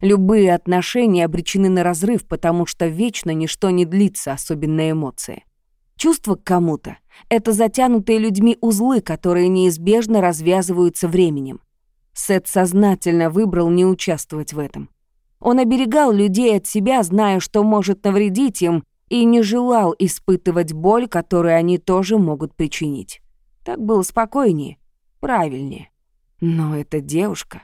Любые отношения обречены на разрыв, потому что вечно ничто не длится, особенно эмоции. Чувства к кому-то — это затянутые людьми узлы, которые неизбежно развязываются временем. Сет сознательно выбрал не участвовать в этом. Он оберегал людей от себя, зная, что может навредить им, и не желал испытывать боль, которую они тоже могут причинить. Так было спокойнее, правильнее. Но эта девушка...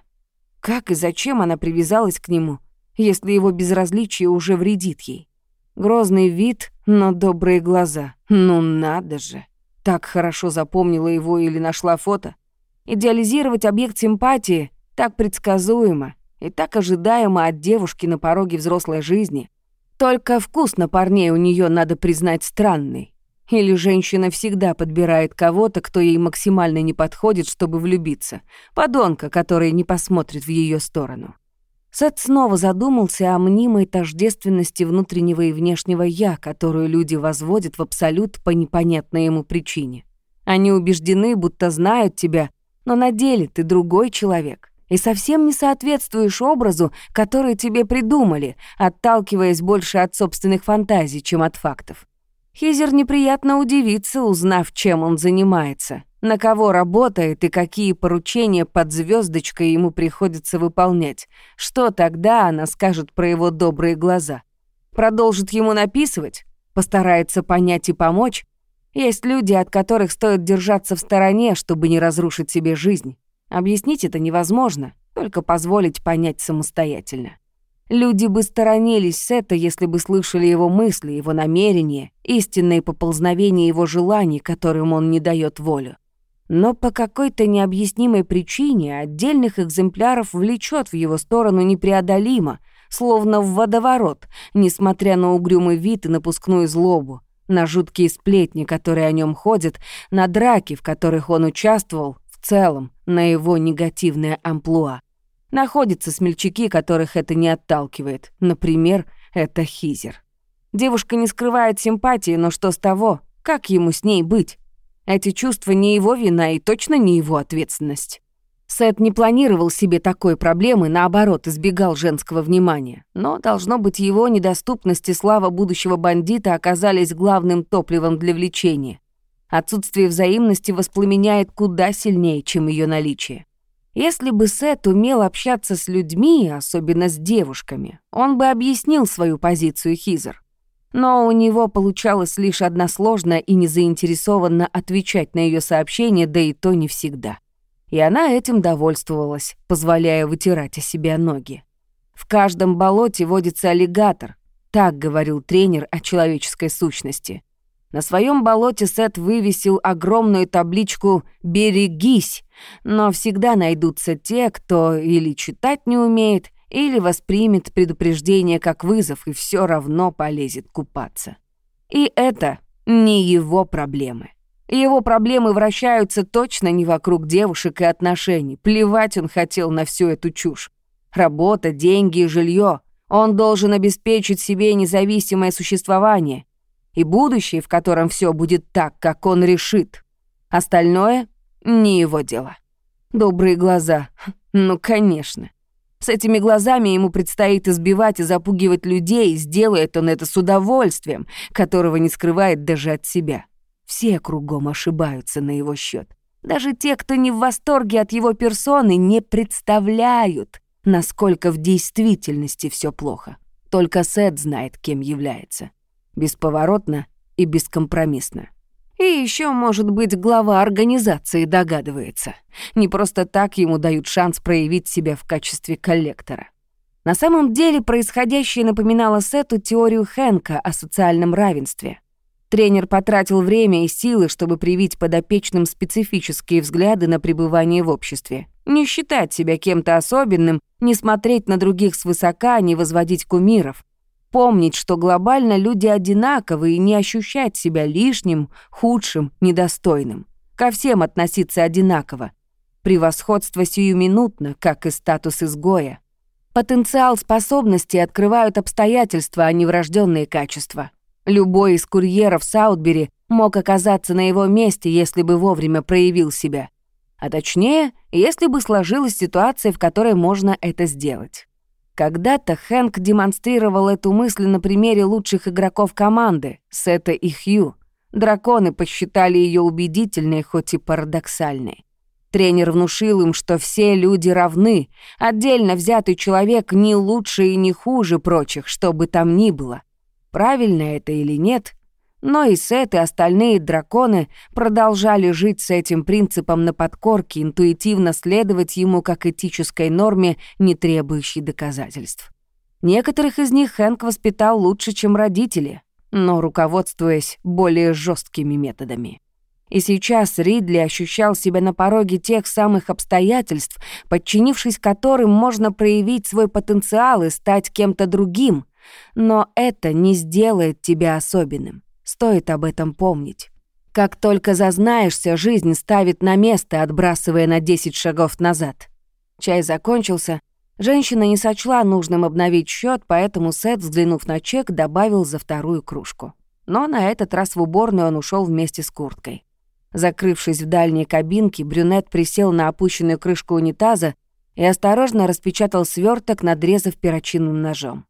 Как и зачем она привязалась к нему, если его безразличие уже вредит ей? Грозный вид, но добрые глаза. Ну надо же. Так хорошо запомнила его или нашла фото. Идеализировать объект симпатии так предсказуемо и так ожидаемо от девушки на пороге взрослой жизни. Только вкус на парней у нее надо признать странный. Или женщина всегда подбирает кого-то, кто ей максимально не подходит, чтобы влюбиться. Подонка, который не посмотрит в ее сторону. Сет снова задумался о мнимой тождественности внутреннего и внешнего «я», которую люди возводят в абсолют по непонятной ему причине. Они убеждены, будто знают тебя, но на деле ты другой человек и совсем не соответствуешь образу, который тебе придумали, отталкиваясь больше от собственных фантазий, чем от фактов. Хизер неприятно удивится, узнав, чем он занимается, на кого работает и какие поручения под звездочкой ему приходится выполнять. Что тогда она скажет про его добрые глаза? Продолжит ему написывать? Постарается понять и помочь? Есть люди, от которых стоит держаться в стороне, чтобы не разрушить себе жизнь. Объяснить это невозможно, только позволить понять самостоятельно. Люди бы сторонились Сета, если бы слышали его мысли, его намерения, истинные поползновения его желаний, которым он не дает волю. Но по какой-то необъяснимой причине отдельных экземпляров влечет в его сторону непреодолимо, словно в водоворот, несмотря на угрюмый вид и напускную злобу, на жуткие сплетни, которые о нем ходят, на драки, в которых он участвовал, целом, на его негативное амплуа. Находятся смельчаки, которых это не отталкивает. Например, это Хизер. Девушка не скрывает симпатии, но что с того? Как ему с ней быть? Эти чувства не его вина и точно не его ответственность. Сет не планировал себе такой проблемы, наоборот, избегал женского внимания. Но, должно быть, его недоступность и слава будущего бандита оказались главным топливом для влечения. Отсутствие взаимности воспламеняет куда сильнее, чем ее наличие. Если бы Сет умел общаться с людьми, особенно с девушками, он бы объяснил свою позицию Хизер. Но у него получалось лишь односложно и незаинтересованно отвечать на ее сообщения, да и то не всегда. И она этим довольствовалась, позволяя вытирать о себя ноги. В каждом болоте водится аллигатор, так говорил тренер о человеческой сущности. На своем болоте Сет вывесил огромную табличку «Берегись», но всегда найдутся те, кто или читать не умеет, или воспримет предупреждение как вызов и все равно полезет купаться. И это не его проблемы. Его проблемы вращаются точно не вокруг девушек и отношений. Плевать он хотел на всю эту чушь. Работа, деньги и жилье. Он должен обеспечить себе независимое существование и будущее, в котором все будет так, как он решит. Остальное — не его дело. Добрые глаза. Ну, конечно. С этими глазами ему предстоит избивать и запугивать людей, сделает он это с удовольствием, которого не скрывает даже от себя. Все кругом ошибаются на его счет. Даже те, кто не в восторге от его персоны, не представляют, насколько в действительности все плохо. Только Сет знает, кем является бесповоротно и бескомпромиссно. И еще, может быть, глава организации догадывается. Не просто так ему дают шанс проявить себя в качестве коллектора. На самом деле происходящее напоминало Сету теорию Хэнка о социальном равенстве. Тренер потратил время и силы, чтобы привить подопечным специфические взгляды на пребывание в обществе. Не считать себя кем-то особенным, не смотреть на других свысока, не возводить кумиров. Помнить, что глобально люди одинаковы и не ощущать себя лишним, худшим, недостойным. Ко всем относиться одинаково. Превосходство сиюминутно, как и статус изгоя. Потенциал способностей открывают обстоятельства, а не врожденные качества. Любой из курьеров Саутбери мог оказаться на его месте, если бы вовремя проявил себя. А точнее, если бы сложилась ситуация, в которой можно это сделать. Когда-то Хэнк демонстрировал эту мысль на примере лучших игроков команды, Сета и Хью. Драконы посчитали ее убедительной, хоть и парадоксальной. Тренер внушил им, что все люди равны, отдельно взятый человек не лучше и не хуже прочих, что бы там ни было. Правильно это или нет, но и Сет, и остальные драконы продолжали жить с этим принципом на подкорке, интуитивно следовать ему как этической норме, не требующей доказательств. Некоторых из них Хэнк воспитал лучше, чем родители, но руководствуясь более жесткими методами. И сейчас Ридли ощущал себя на пороге тех самых обстоятельств, подчинившись которым можно проявить свой потенциал и стать кем-то другим — но это не сделает тебя особенным. Стоит об этом помнить. Как только зазнаешься, жизнь ставит на место, отбрасывая на 10 шагов назад. Чай закончился. Женщина не сочла нужным обновить счет, поэтому Сет, взглянув на чек, добавил за вторую кружку. Но на этот раз в уборную он ушел вместе с курткой. Закрывшись в дальней кабинке, брюнет присел на опущенную крышку унитаза и осторожно распечатал сверток, надрезав перочинным ножом.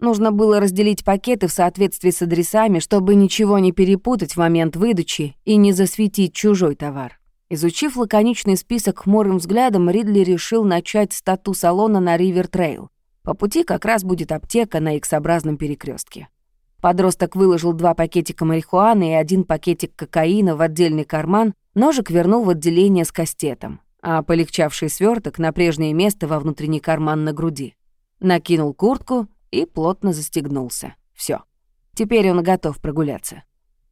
Нужно было разделить пакеты в соответствии с адресами, чтобы ничего не перепутать в момент выдачи и не засветить чужой товар. Изучив лаконичный список хмурым взглядом, Ридли решил начать с тату-салона на Ривер-Трейл. По пути как раз будет аптека на X-образном перекрестке. Подросток выложил два пакетика марихуаны и один пакетик кокаина в отдельный карман, ножик вернул в отделение с кастетом, а полегчавший сверток на прежнее место во внутренний карман на груди. Накинул куртку и плотно застегнулся. Все. Теперь он готов прогуляться.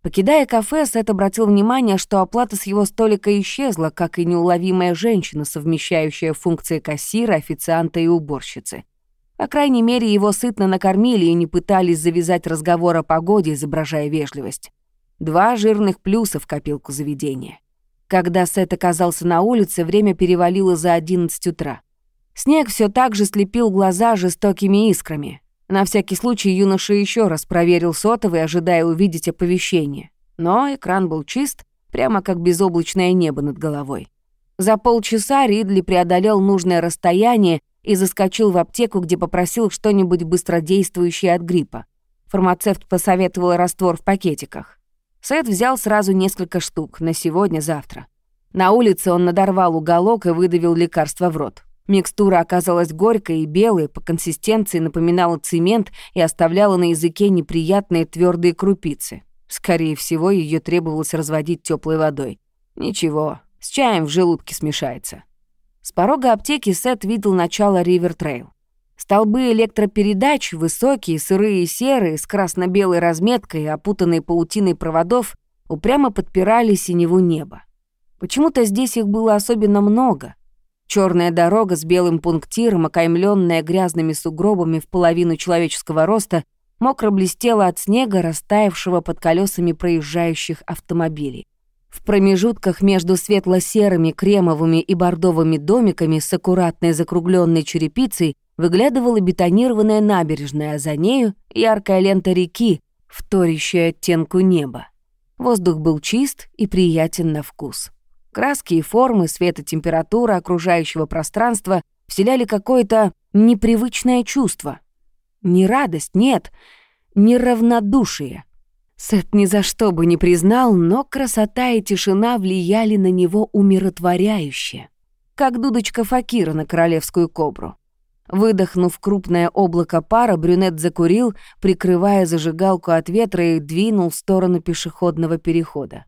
Покидая кафе, Сет обратил внимание, что оплата с его столика исчезла, как и неуловимая женщина, совмещающая функции кассира, официанта и уборщицы. По крайней мере, его сытно накормили и не пытались завязать разговор о погоде, изображая вежливость. Два жирных плюса в копилку заведения. Когда Сет оказался на улице, время перевалило за 11 утра. Снег все так же слепил глаза жестокими искрами. На всякий случай юноша еще раз проверил сотовый, ожидая увидеть оповещение. Но экран был чист, прямо как безоблачное небо над головой. За полчаса Ридли преодолел нужное расстояние и заскочил в аптеку, где попросил что-нибудь быстродействующее от гриппа. Фармацевт посоветовал раствор в пакетиках. Сет взял сразу несколько штук, на сегодня-завтра. На улице он надорвал уголок и выдавил лекарство в рот. Микстура оказалась горькой и белой, по консистенции напоминала цемент и оставляла на языке неприятные твердые крупицы. Скорее всего, ее требовалось разводить теплой водой. Ничего, с чаем в желудке смешается. С порога аптеки Сет видел начало Ривер-Трейл. Столбы электропередач, высокие, сырые и серые, с красно-белой разметкой, опутанные паутиной проводов, упрямо подпирали синеву неба. Почему-то здесь их было особенно много — Черная дорога с белым пунктиром, окаймленная грязными сугробами в половину человеческого роста, мокро блестела от снега, растаявшего под колесами проезжающих автомобилей. В промежутках между светло-серыми, кремовыми и бордовыми домиками с аккуратной закругленной черепицей выглядывала бетонированная набережная, а за нею яркая лента реки, вторящая оттенку неба. Воздух был чист и приятен на вкус. Краски и формы, свет и температура окружающего пространства вселяли какое-то непривычное чувство. Не радость, нет, не равнодушие. Сет ни за что бы не признал, но красота и тишина влияли на него умиротворяюще, как дудочка Факира на королевскую кобру. Выдохнув крупное облако пара, брюнет закурил, прикрывая зажигалку от ветра и двинул в сторону пешеходного перехода.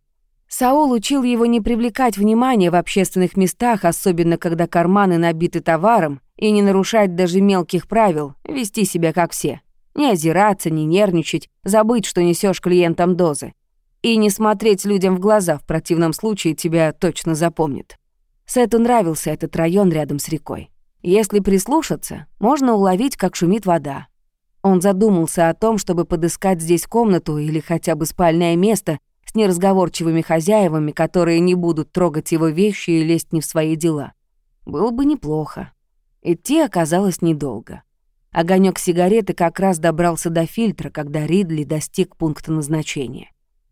Саул учил его не привлекать внимания в общественных местах, особенно когда карманы набиты товаром, и не нарушать даже мелких правил, вести себя как все. Не озираться, не нервничать, забыть, что несешь клиентам дозы. И не смотреть людям в глаза, в противном случае тебя точно запомнят. Сету нравился этот район рядом с рекой. Если прислушаться, можно уловить, как шумит вода. Он задумался о том, чтобы подыскать здесь комнату или хотя бы спальное место неразговорчивыми хозяевами, которые не будут трогать его вещи и лезть не в свои дела. Было бы неплохо. Идти оказалось недолго. Огонек сигареты как раз добрался до фильтра, когда Ридли достиг пункта назначения.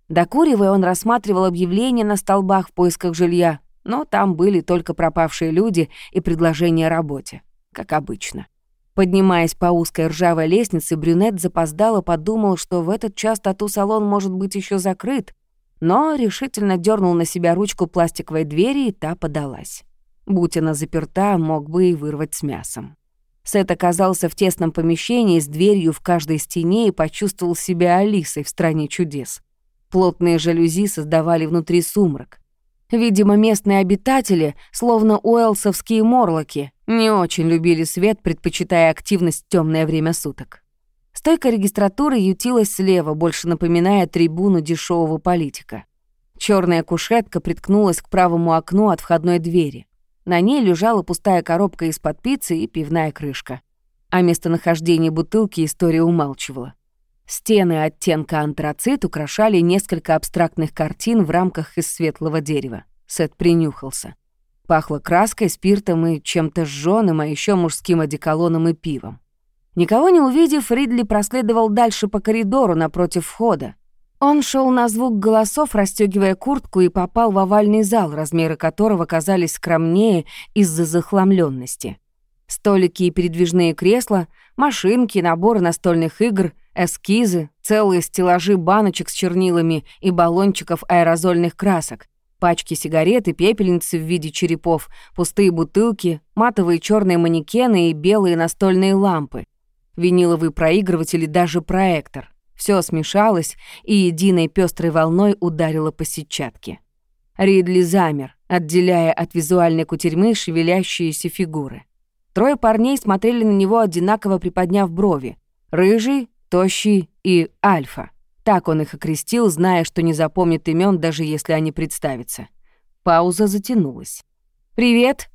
Докуривая, он рассматривал объявления на столбах в поисках жилья, но там были только пропавшие люди и предложения о работе, как обычно. Поднимаясь по узкой ржавой лестнице, брюнет запоздало подумал, что в этот час тату-салон может быть еще закрыт, но решительно дернул на себя ручку пластиковой двери, и та подалась. Будь она заперта, мог бы и вырвать с мясом. Сет оказался в тесном помещении с дверью в каждой стене и почувствовал себя Алисой в «Стране чудес». Плотные жалюзи создавали внутри сумрак. Видимо, местные обитатели, словно уэлсовские морлоки, не очень любили свет, предпочитая активность в тёмное время суток. Стойка регистратуры ютилась слева, больше напоминая трибуну дешевого политика. Черная кушетка приткнулась к правому окну от входной двери. На ней лежала пустая коробка из-под пиццы и пивная крышка. О местонахождении бутылки история умалчивала. Стены оттенка антрацит украшали несколько абстрактных картин в рамках из светлого дерева. Сет принюхался. Пахло краской, спиртом и чем-то жжёным, а еще мужским одеколоном и пивом. Никого не увидев, Ридли проследовал дальше по коридору напротив входа. Он шел на звук голосов, расстегивая куртку, и попал в овальный зал, размеры которого казались скромнее из-за захламленности. Столики и передвижные кресла, машинки, наборы настольных игр, эскизы, целые стеллажи баночек с чернилами и баллончиков аэрозольных красок, пачки сигарет и пепельницы в виде черепов, пустые бутылки, матовые черные манекены и белые настольные лампы, виниловый проигрыватель и даже проектор. Все смешалось и единой пестрой волной ударило по сетчатке. Ридли замер, отделяя от визуальной кутерьмы шевелящиеся фигуры. Трое парней смотрели на него, одинаково приподняв брови. Рыжий, Тощий и Альфа. Так он их окрестил, зная, что не запомнит имен, даже если они представятся. Пауза затянулась. «Привет!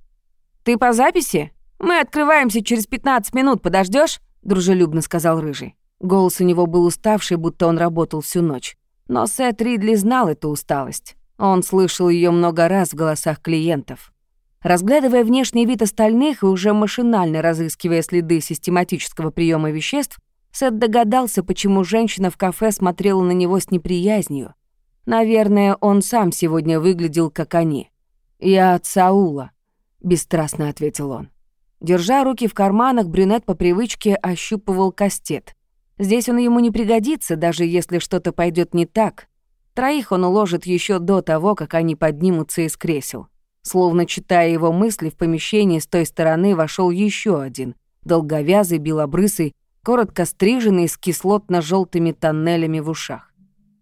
Ты по записи? Мы открываемся через 15 минут, подождешь? Дружелюбно сказал Рыжий. Голос у него был уставший, будто он работал всю ночь. Но Сет Ридли знал эту усталость. Он слышал ее много раз в голосах клиентов. Разглядывая внешний вид остальных и уже машинально разыскивая следы систематического приема веществ, Сет догадался, почему женщина в кафе смотрела на него с неприязнью. Наверное, он сам сегодня выглядел, как они. «Я от Саула», — бесстрастно ответил он. Держа руки в карманах, брюнет по привычке ощупывал кастет. Здесь он ему не пригодится, даже если что-то пойдет не так. Троих он уложит еще до того, как они поднимутся из кресел. Словно читая его мысли, в помещении с той стороны вошел еще один, долговязый, белобрысый, коротко стриженный, с кислотно желтыми тоннелями в ушах.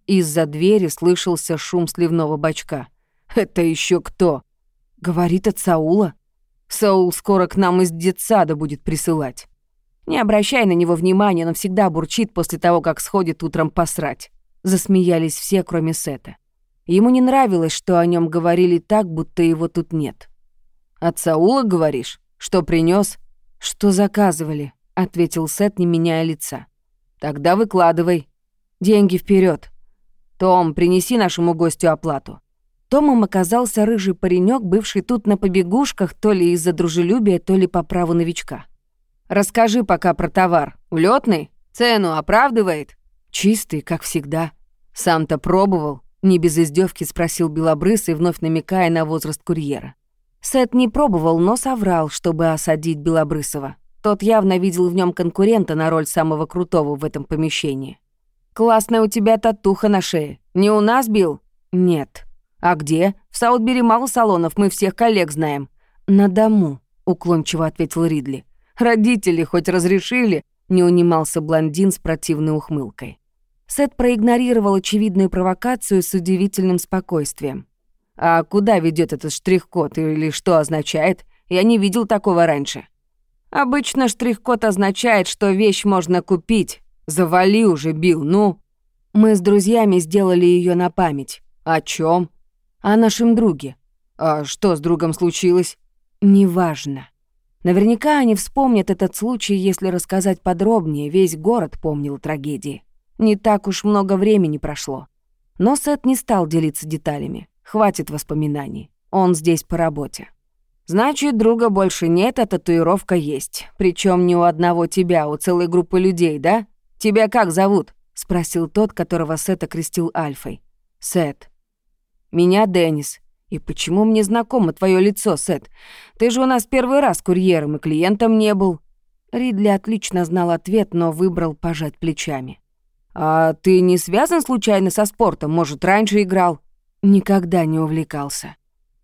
Из-за двери слышался шум сливного бачка. «Это еще кто?» «Говорит от Саула. Саул скоро к нам из детсада будет присылать». Не обращай на него внимания, он всегда бурчит после того, как сходит утром посрать. Засмеялись все, кроме Сета. Ему не нравилось, что о нем говорили так, будто его тут нет. «От Саула, говоришь? Что принес? «Что заказывали?» — ответил Сет, не меняя лица. «Тогда выкладывай. Деньги вперед. Том, принеси нашему гостю оплату». Томом оказался рыжий паренек, бывший тут на побегушках то ли из-за дружелюбия, то ли по праву новичка. Расскажи пока про товар. Улетный? Цену оправдывает? Чистый, как всегда. Сам-то пробовал? Не без издевки спросил Белобрысый, вновь намекая на возраст курьера. Сет не пробовал, но соврал, чтобы осадить Белобрысова. Тот явно видел в нем конкурента на роль самого крутого в этом помещении. «Классная у тебя татуха на шее. Не у нас бил?» «Нет». «А где? В Саутбери мало салонов, мы всех коллег знаем». «На дому», — уклончиво ответил Ридли. Родители хоть разрешили?» — не унимался блондин с противной ухмылкой. Сет проигнорировал очевидную провокацию с удивительным спокойствием. «А куда ведет этот штрих-код или что означает? Я не видел такого раньше». «Обычно штрих-код означает, что вещь можно купить. Завали уже, Билл, ну». Мы с друзьями сделали ее на память. О чем? О нашем друге. А что с другом случилось? Неважно. Наверняка они вспомнят этот случай, если рассказать подробнее. Весь город помнил трагедии. Не так уж много времени прошло. Но Сет не стал делиться деталями. Хватит воспоминаний. Он здесь по работе. Значит, друга больше нет, а татуировка есть. Причем не у одного тебя, а у целой группы людей, да? Тебя как зовут? спросил тот, которого Сет окрестил Альфой. Сет. Меня Деннис. И почему мне знакомо твое лицо, Сет? Ты же у нас первый раз курьером и клиентом не был. Ридли отлично знал ответ, но выбрал пожать плечами. «А ты не связан случайно со спортом? Может, раньше играл?» «Никогда не увлекался.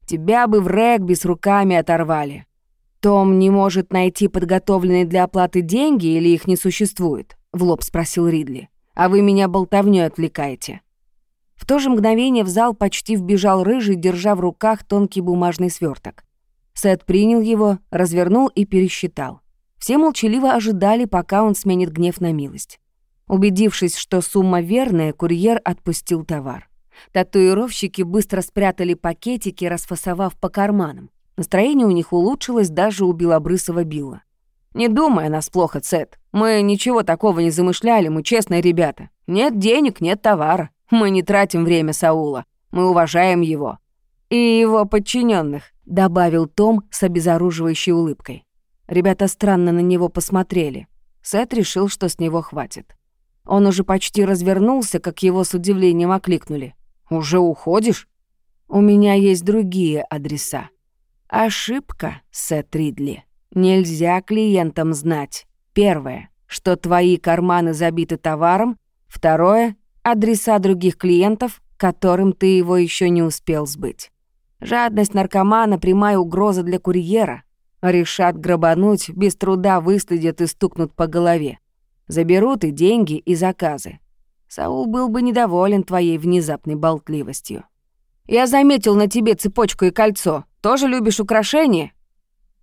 Тебя бы в регби с руками оторвали. Том не может найти подготовленные для оплаты деньги или их не существует?» — в лоб спросил Ридли. «А вы меня болтовнёй отвлекаете». В то же мгновение в зал почти вбежал рыжий, держа в руках тонкий бумажный сверток. Сет принял его, развернул и пересчитал. Все молчаливо ожидали, пока он сменит гнев на милость. Убедившись, что сумма верная, курьер отпустил товар. Татуировщики быстро спрятали пакетики, расфасовав по карманам. Настроение у них улучшилось даже у белобрысого Билла. «Не думай о нас плохо, Цет. Мы ничего такого не замышляли, мы честные ребята. Нет денег, нет товара. Мы не тратим время Саула. Мы уважаем его. И его подчиненных, добавил Том с обезоруживающей улыбкой. Ребята странно на него посмотрели. Сет решил, что с него хватит. Он уже почти развернулся, как его с удивлением окликнули. «Уже уходишь?» «У меня есть другие адреса». «Ошибка, Сет Ридли. Нельзя клиентам знать. Первое, что твои карманы забиты товаром. Второе, адреса других клиентов, которым ты его еще не успел сбыть. Жадность наркомана — прямая угроза для курьера. Решат грабануть, без труда выследят и стукнут по голове. Заберут и деньги, и заказы. Саул был бы недоволен твоей внезапной болтливостью. «Я заметил на тебе цепочку и кольцо. Тоже любишь украшения?»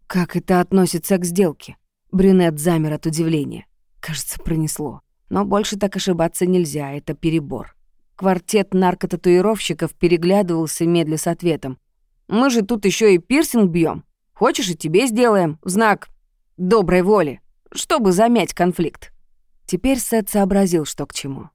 «Как это относится к сделке?» Брюнет замер от удивления. Кажется, пронесло. Но больше так ошибаться нельзя, это перебор. Квартет наркотатуировщиков переглядывался медля с ответом. «Мы же тут еще и пирсинг бьем. Хочешь, и тебе сделаем. Знак доброй воли, чтобы замять конфликт». Теперь Сет сообразил, что к чему.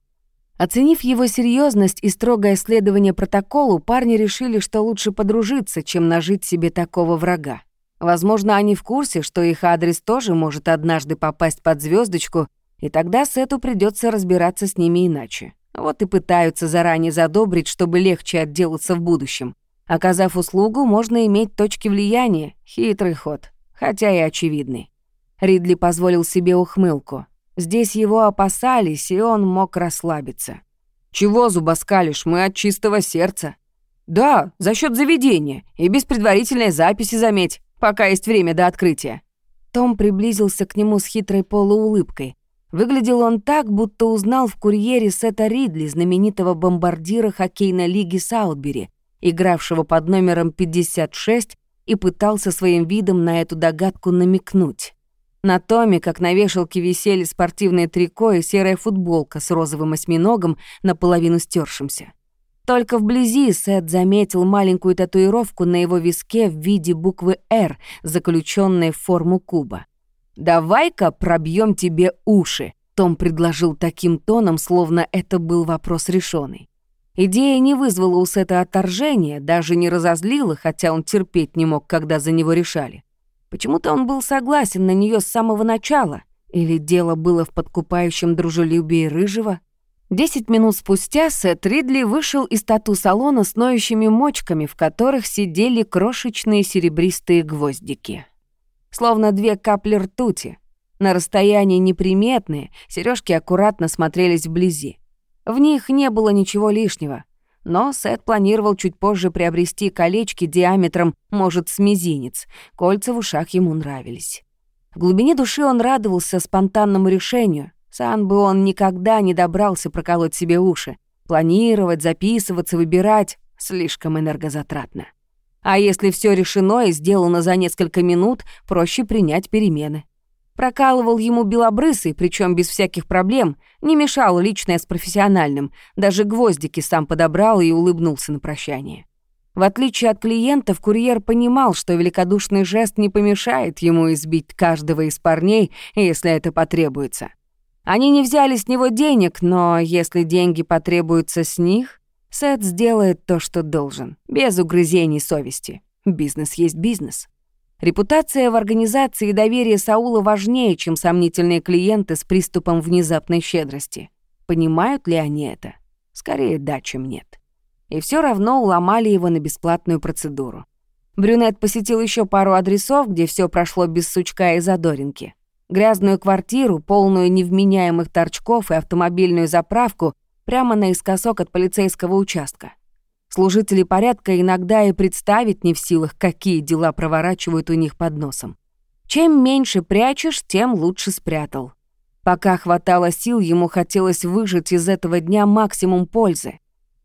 Оценив его серьезность и строгое следование протоколу, парни решили, что лучше подружиться, чем нажить себе такого врага. Возможно, они в курсе, что их адрес тоже может однажды попасть под звездочку, и тогда Сету придется разбираться с ними иначе. Вот и пытаются заранее задобрить, чтобы легче отделаться в будущем. Оказав услугу, можно иметь точки влияния. Хитрый ход, хотя и очевидный. Ридли позволил себе ухмылку. Здесь его опасались, и он мог расслабиться. «Чего зубоскалишь? Мы от чистого сердца». «Да, за счет заведения. И без предварительной записи, заметь, пока есть время до открытия». Том приблизился к нему с хитрой полуулыбкой. Выглядел он так, будто узнал в курьере Сета Ридли, знаменитого бомбардира хоккейной лиги Саутбери, игравшего под номером 56, и пытался своим видом на эту догадку намекнуть. На Томе, как на вешалке, висели спортивное трико и серая футболка с розовым осьминогом, наполовину стершимся. Только вблизи Сет заметил маленькую татуировку на его виске в виде буквы «Р», заключенной в форму куба. «Давай-ка пробьем тебе уши», — Том предложил таким тоном, словно это был вопрос решенный. Идея не вызвала у Сета отторжения, даже не разозлила, хотя он терпеть не мог, когда за него решали. Почему-то он был согласен на нее с самого начала. Или дело было в подкупающем дружелюбии Рыжего? Десять минут спустя Сет Ридли вышел из тату-салона с ноющими мочками, в которых сидели крошечные серебристые гвоздики. Словно две капли ртути. На расстоянии неприметные, сережки аккуратно смотрелись вблизи. В них не было ничего лишнего. Но Сет планировал чуть позже приобрести колечки диаметром, может, с мизинец. Кольца в ушах ему нравились. В глубине души он радовался спонтанному решению. Сам бы он никогда не добрался проколоть себе уши. Планировать, записываться, выбирать — слишком энергозатратно. А если все решено и сделано за несколько минут, проще принять перемены. Прокалывал ему белобрысый, причем без всяких проблем, не мешал личное с профессиональным, даже гвоздики сам подобрал и улыбнулся на прощание. В отличие от клиентов, курьер понимал, что великодушный жест не помешает ему избить каждого из парней, если это потребуется. Они не взяли с него денег, но если деньги потребуются с них, Сет сделает то, что должен, без угрызений совести. Бизнес есть бизнес. Репутация в организации и доверие Саула важнее, чем сомнительные клиенты с приступом внезапной щедрости. Понимают ли они это? Скорее да, чем нет. И все равно уломали его на бесплатную процедуру. Брюнет посетил еще пару адресов, где все прошло без сучка и задоринки. Грязную квартиру, полную невменяемых торчков и автомобильную заправку прямо наискосок от полицейского участка. Служители порядка иногда и представить не в силах, какие дела проворачивают у них под носом. Чем меньше прячешь, тем лучше спрятал. Пока хватало сил, ему хотелось выжать из этого дня максимум пользы.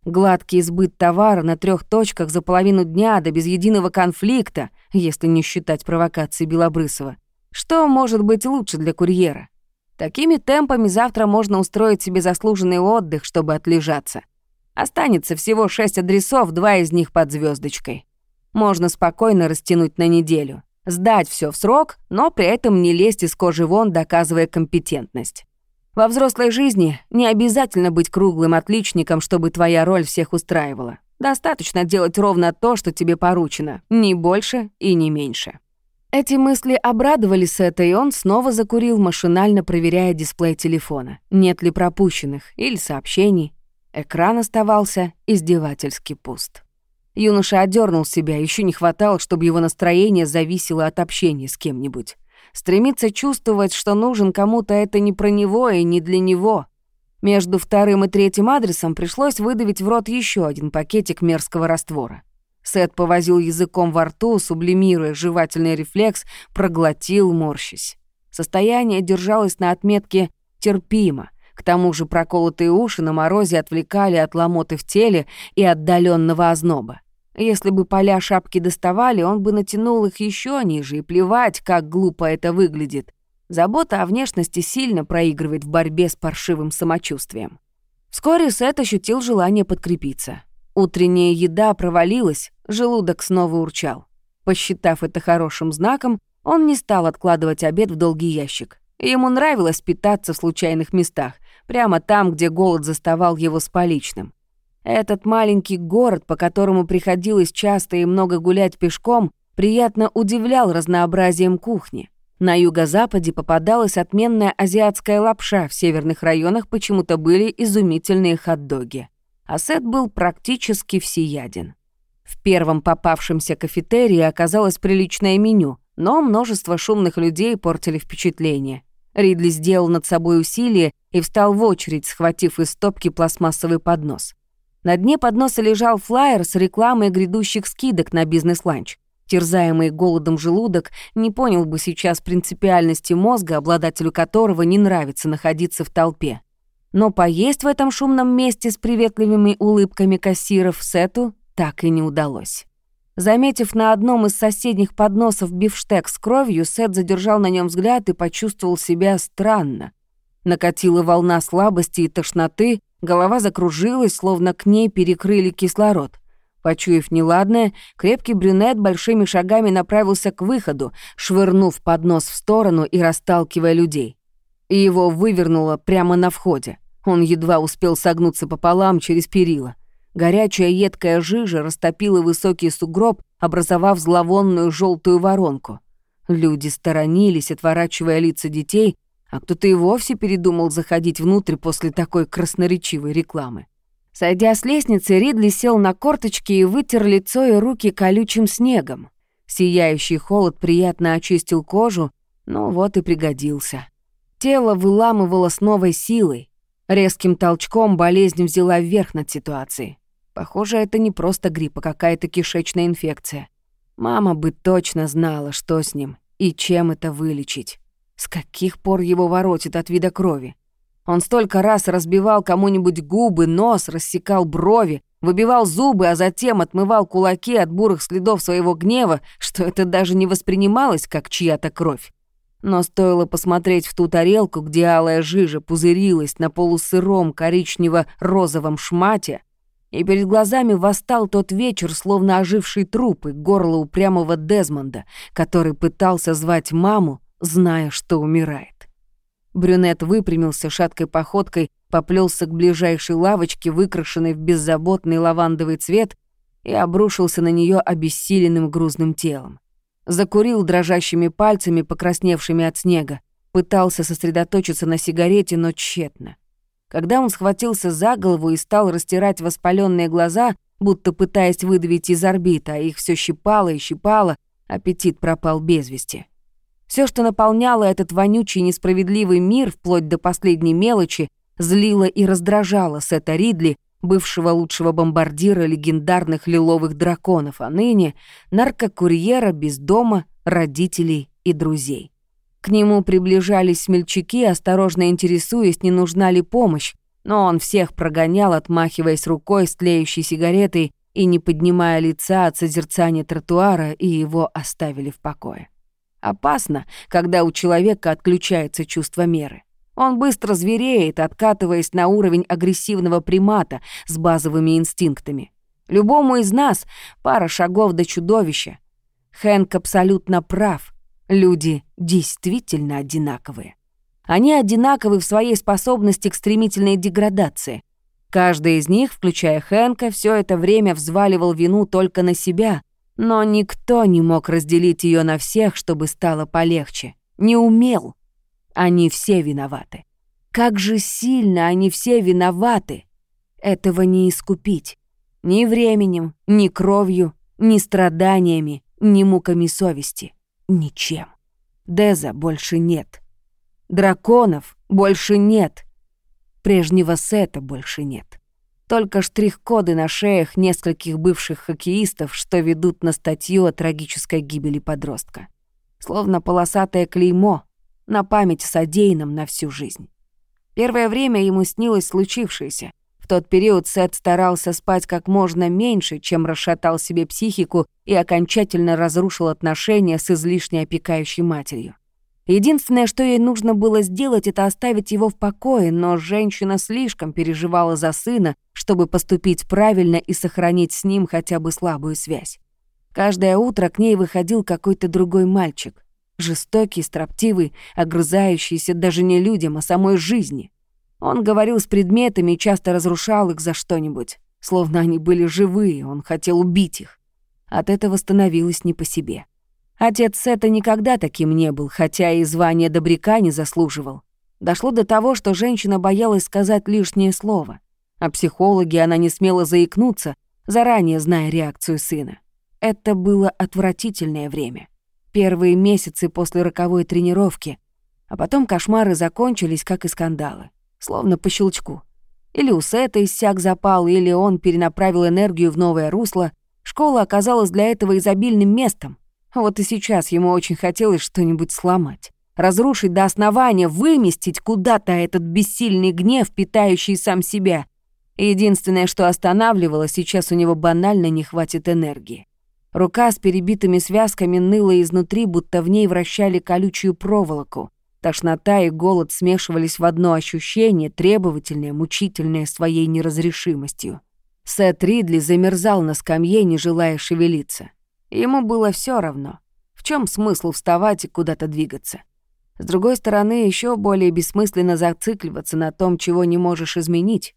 Гладкий сбыт товара на трех точках за половину дня, да без единого конфликта, если не считать провокации Белобрысова. Что может быть лучше для курьера? Такими темпами завтра можно устроить себе заслуженный отдых, чтобы отлежаться. Останется всего шесть адресов, два из них под звездочкой. Можно спокойно растянуть на неделю. Сдать все в срок, но при этом не лезть из кожи вон, доказывая компетентность. Во взрослой жизни не обязательно быть круглым отличником, чтобы твоя роль всех устраивала. Достаточно делать ровно то, что тебе поручено, ни больше и не меньше. Эти мысли обрадовали Сета, и он снова закурил, машинально проверяя дисплей телефона. Нет ли пропущенных или сообщений. Экран оставался издевательски пуст. Юноша одернул себя, еще не хватало, чтобы его настроение зависело от общения с кем-нибудь. Стремиться чувствовать, что нужен кому-то, это не про него и не для него. Между вторым и третьим адресом пришлось выдавить в рот еще один пакетик мерзкого раствора. Сет повозил языком во рту, сублимируя жевательный рефлекс, проглотил, морщись. Состояние держалось на отметке «терпимо», к тому же проколотые уши на морозе отвлекали от ломоты в теле и отдаленного озноба. Если бы поля шапки доставали, он бы натянул их еще ниже, и плевать, как глупо это выглядит. Забота о внешности сильно проигрывает в борьбе с паршивым самочувствием. Вскоре Сет ощутил желание подкрепиться. Утренняя еда провалилась, желудок снова урчал. Посчитав это хорошим знаком, он не стал откладывать обед в долгий ящик. Ему нравилось питаться в случайных местах, прямо там, где голод заставал его с поличным. Этот маленький город, по которому приходилось часто и много гулять пешком, приятно удивлял разнообразием кухни. На юго-западе попадалась отменная азиатская лапша, в северных районах почему-то были изумительные хот-доги а Сет был практически всеяден. В первом попавшемся кафетерии оказалось приличное меню, но множество шумных людей портили впечатление. Ридли сделал над собой усилие и встал в очередь, схватив из стопки пластмассовый поднос. На дне подноса лежал флаер с рекламой грядущих скидок на бизнес-ланч. Терзаемый голодом желудок не понял бы сейчас принципиальности мозга, обладателю которого не нравится находиться в толпе. Но поесть в этом шумном месте с приветливыми улыбками кассиров Сету так и не удалось. Заметив на одном из соседних подносов бифштег с кровью, Сет задержал на нем взгляд и почувствовал себя странно. Накатила волна слабости и тошноты, голова закружилась, словно к ней перекрыли кислород. Почуяв неладное, крепкий брюнет большими шагами направился к выходу, швырнув поднос в сторону и расталкивая людей и его вывернуло прямо на входе. Он едва успел согнуться пополам через перила. Горячая едкая жижа растопила высокий сугроб, образовав зловонную желтую воронку. Люди сторонились, отворачивая лица детей, а кто-то и вовсе передумал заходить внутрь после такой красноречивой рекламы. Сойдя с лестницы, Ридли сел на корточки и вытер лицо и руки колючим снегом. Сияющий холод приятно очистил кожу, ну вот и пригодился. Тело выламывало с новой силой. Резким толчком болезнь взяла вверх над ситуацией. Похоже, это не просто грипп, а какая-то кишечная инфекция. Мама бы точно знала, что с ним и чем это вылечить. С каких пор его воротит от вида крови? Он столько раз разбивал кому-нибудь губы, нос, рассекал брови, выбивал зубы, а затем отмывал кулаки от бурых следов своего гнева, что это даже не воспринималось как чья-то кровь. Но стоило посмотреть в ту тарелку, где алая жижа пузырилась на полусыром коричнево-розовом шмате, и перед глазами восстал тот вечер, словно оживший труп и горло упрямого Дезмонда, который пытался звать маму, зная, что умирает. Брюнет выпрямился шаткой походкой, поплелся к ближайшей лавочке, выкрашенной в беззаботный лавандовый цвет, и обрушился на нее обессиленным грузным телом. Закурил дрожащими пальцами, покрасневшими от снега, пытался сосредоточиться на сигарете, но тщетно. Когда он схватился за голову и стал растирать воспаленные глаза, будто пытаясь выдавить из орбита, а их все щипало и щипало, аппетит пропал без вести. Все, что наполняло этот вонючий несправедливый мир вплоть до последней мелочи, злило и раздражало Сета Ридли, бывшего лучшего бомбардира легендарных лиловых драконов, а ныне наркокурьера без дома, родителей и друзей. К нему приближались смельчаки, осторожно интересуясь, не нужна ли помощь, но он всех прогонял, отмахиваясь рукой с тлеющей сигаретой и не поднимая лица от созерцания тротуара, и его оставили в покое. Опасно, когда у человека отключается чувство меры. Он быстро звереет, откатываясь на уровень агрессивного примата с базовыми инстинктами. Любому из нас пара шагов до чудовища. Хэнк абсолютно прав. Люди действительно одинаковые. Они одинаковы в своей способности к стремительной деградации. Каждый из них, включая Хэнка, все это время взваливал вину только на себя, но никто не мог разделить ее на всех, чтобы стало полегче. Не умел. Они все виноваты. Как же сильно они все виноваты. Этого не искупить. Ни временем, ни кровью, ни страданиями, ни муками совести. Ничем. Деза больше нет. Драконов больше нет. Прежнего Сета больше нет. Только штрих-коды на шеях нескольких бывших хоккеистов, что ведут на статью о трагической гибели подростка. Словно полосатое клеймо на память содеянном на всю жизнь. Первое время ему снилось случившееся. В тот период Сет старался спать как можно меньше, чем расшатал себе психику и окончательно разрушил отношения с излишне опекающей матерью. Единственное, что ей нужно было сделать, это оставить его в покое, но женщина слишком переживала за сына, чтобы поступить правильно и сохранить с ним хотя бы слабую связь. Каждое утро к ней выходил какой-то другой мальчик. Жестокий, строптивый, огрызающийся даже не людям, а самой жизни. Он говорил с предметами и часто разрушал их за что-нибудь. Словно они были живые, он хотел убить их. От этого становилось не по себе. Отец Сета никогда таким не был, хотя и звание добряка не заслуживал. Дошло до того, что женщина боялась сказать лишнее слово. А психологи она не смела заикнуться, заранее зная реакцию сына. Это было отвратительное время. Первые месяцы после роковой тренировки, а потом кошмары закончились, как и скандалы. Словно по щелчку. Или у Сета иссяк запал, или он перенаправил энергию в новое русло. Школа оказалась для этого изобильным местом, вот и сейчас ему очень хотелось что-нибудь сломать. Разрушить до основания, выместить куда-то этот бессильный гнев, питающий сам себя. единственное, что останавливало, сейчас у него банально не хватит энергии. Рука с перебитыми связками ныла изнутри, будто в ней вращали колючую проволоку. Тошнота и голод смешивались в одно ощущение, требовательное, мучительное своей неразрешимостью. Сет Ридли замерзал на скамье, не желая шевелиться. Ему было все равно. В чем смысл вставать и куда-то двигаться? С другой стороны, еще более бессмысленно зацикливаться на том, чего не можешь изменить.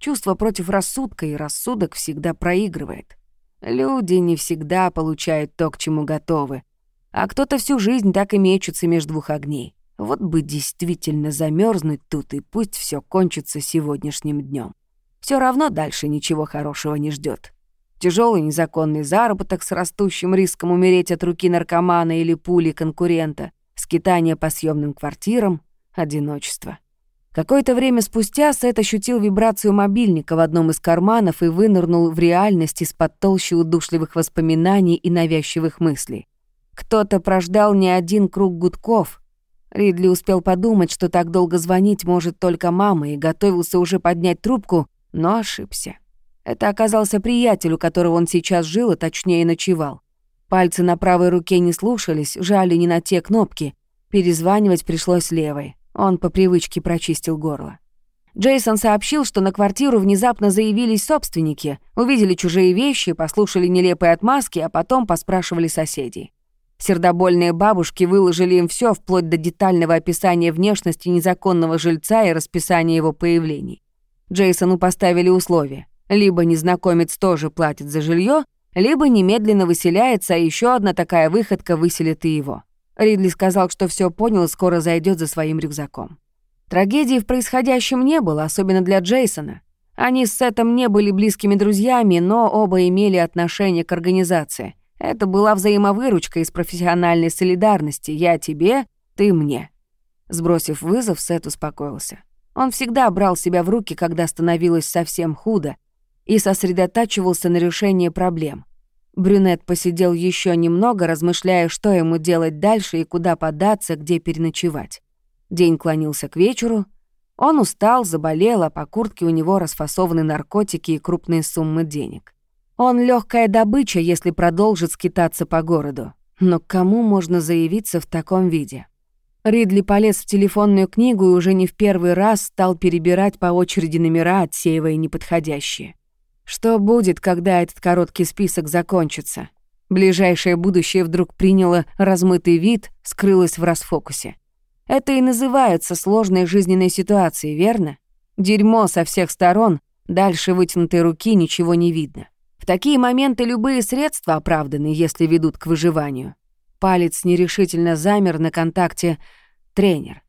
Чувство против рассудка, и рассудок всегда проигрывает. Люди не всегда получают то, к чему готовы. А кто-то всю жизнь так и мечется между двух огней. Вот бы действительно замерзнуть тут, и пусть все кончится сегодняшним днем. Все равно дальше ничего хорошего не ждет. Тяжелый незаконный заработок с растущим риском умереть от руки наркомана или пули конкурента, скитание по съемным квартирам, одиночество. Какое-то время спустя Сет ощутил вибрацию мобильника в одном из карманов и вынырнул в реальность из-под толщи удушливых воспоминаний и навязчивых мыслей. Кто-то прождал не один круг гудков, Ридли успел подумать, что так долго звонить может только мама, и готовился уже поднять трубку, но ошибся. Это оказался приятель, у которого он сейчас жил, а точнее ночевал. Пальцы на правой руке не слушались, жали не на те кнопки. Перезванивать пришлось левой. Он по привычке прочистил горло. Джейсон сообщил, что на квартиру внезапно заявились собственники, увидели чужие вещи, послушали нелепые отмазки, а потом поспрашивали соседей. Сердобольные бабушки выложили им все вплоть до детального описания внешности незаконного жильца и расписания его появлений. Джейсону поставили условия. Либо незнакомец тоже платит за жилье, либо немедленно выселяется, а еще одна такая выходка выселит и его. Ридли сказал, что все понял и скоро зайдет за своим рюкзаком. Трагедии в происходящем не было, особенно для Джейсона. Они с Сетом не были близкими друзьями, но оба имели отношение к организации. Это была взаимовыручка из профессиональной солидарности «я тебе, ты мне». Сбросив вызов, Сет успокоился. Он всегда брал себя в руки, когда становилось совсем худо, и сосредотачивался на решении проблем. Брюнет посидел еще немного, размышляя, что ему делать дальше и куда податься, где переночевать. День клонился к вечеру. Он устал, заболел, а по куртке у него расфасованы наркотики и крупные суммы денег. Он легкая добыча, если продолжит скитаться по городу. Но к кому можно заявиться в таком виде? Ридли полез в телефонную книгу и уже не в первый раз стал перебирать по очереди номера, отсеивая неподходящие. Что будет, когда этот короткий список закончится? Ближайшее будущее вдруг приняло размытый вид, скрылось в расфокусе. Это и называется сложной жизненной ситуацией, верно? Дерьмо со всех сторон, дальше вытянутой руки ничего не видно. В такие моменты любые средства оправданы, если ведут к выживанию. Палец нерешительно замер на контакте «тренер».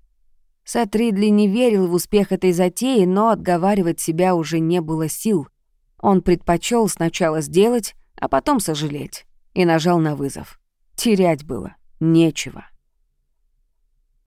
Сет Ридли не верил в успех этой затеи, но отговаривать себя уже не было сил. Он предпочел сначала сделать, а потом сожалеть, и нажал на вызов. Терять было нечего.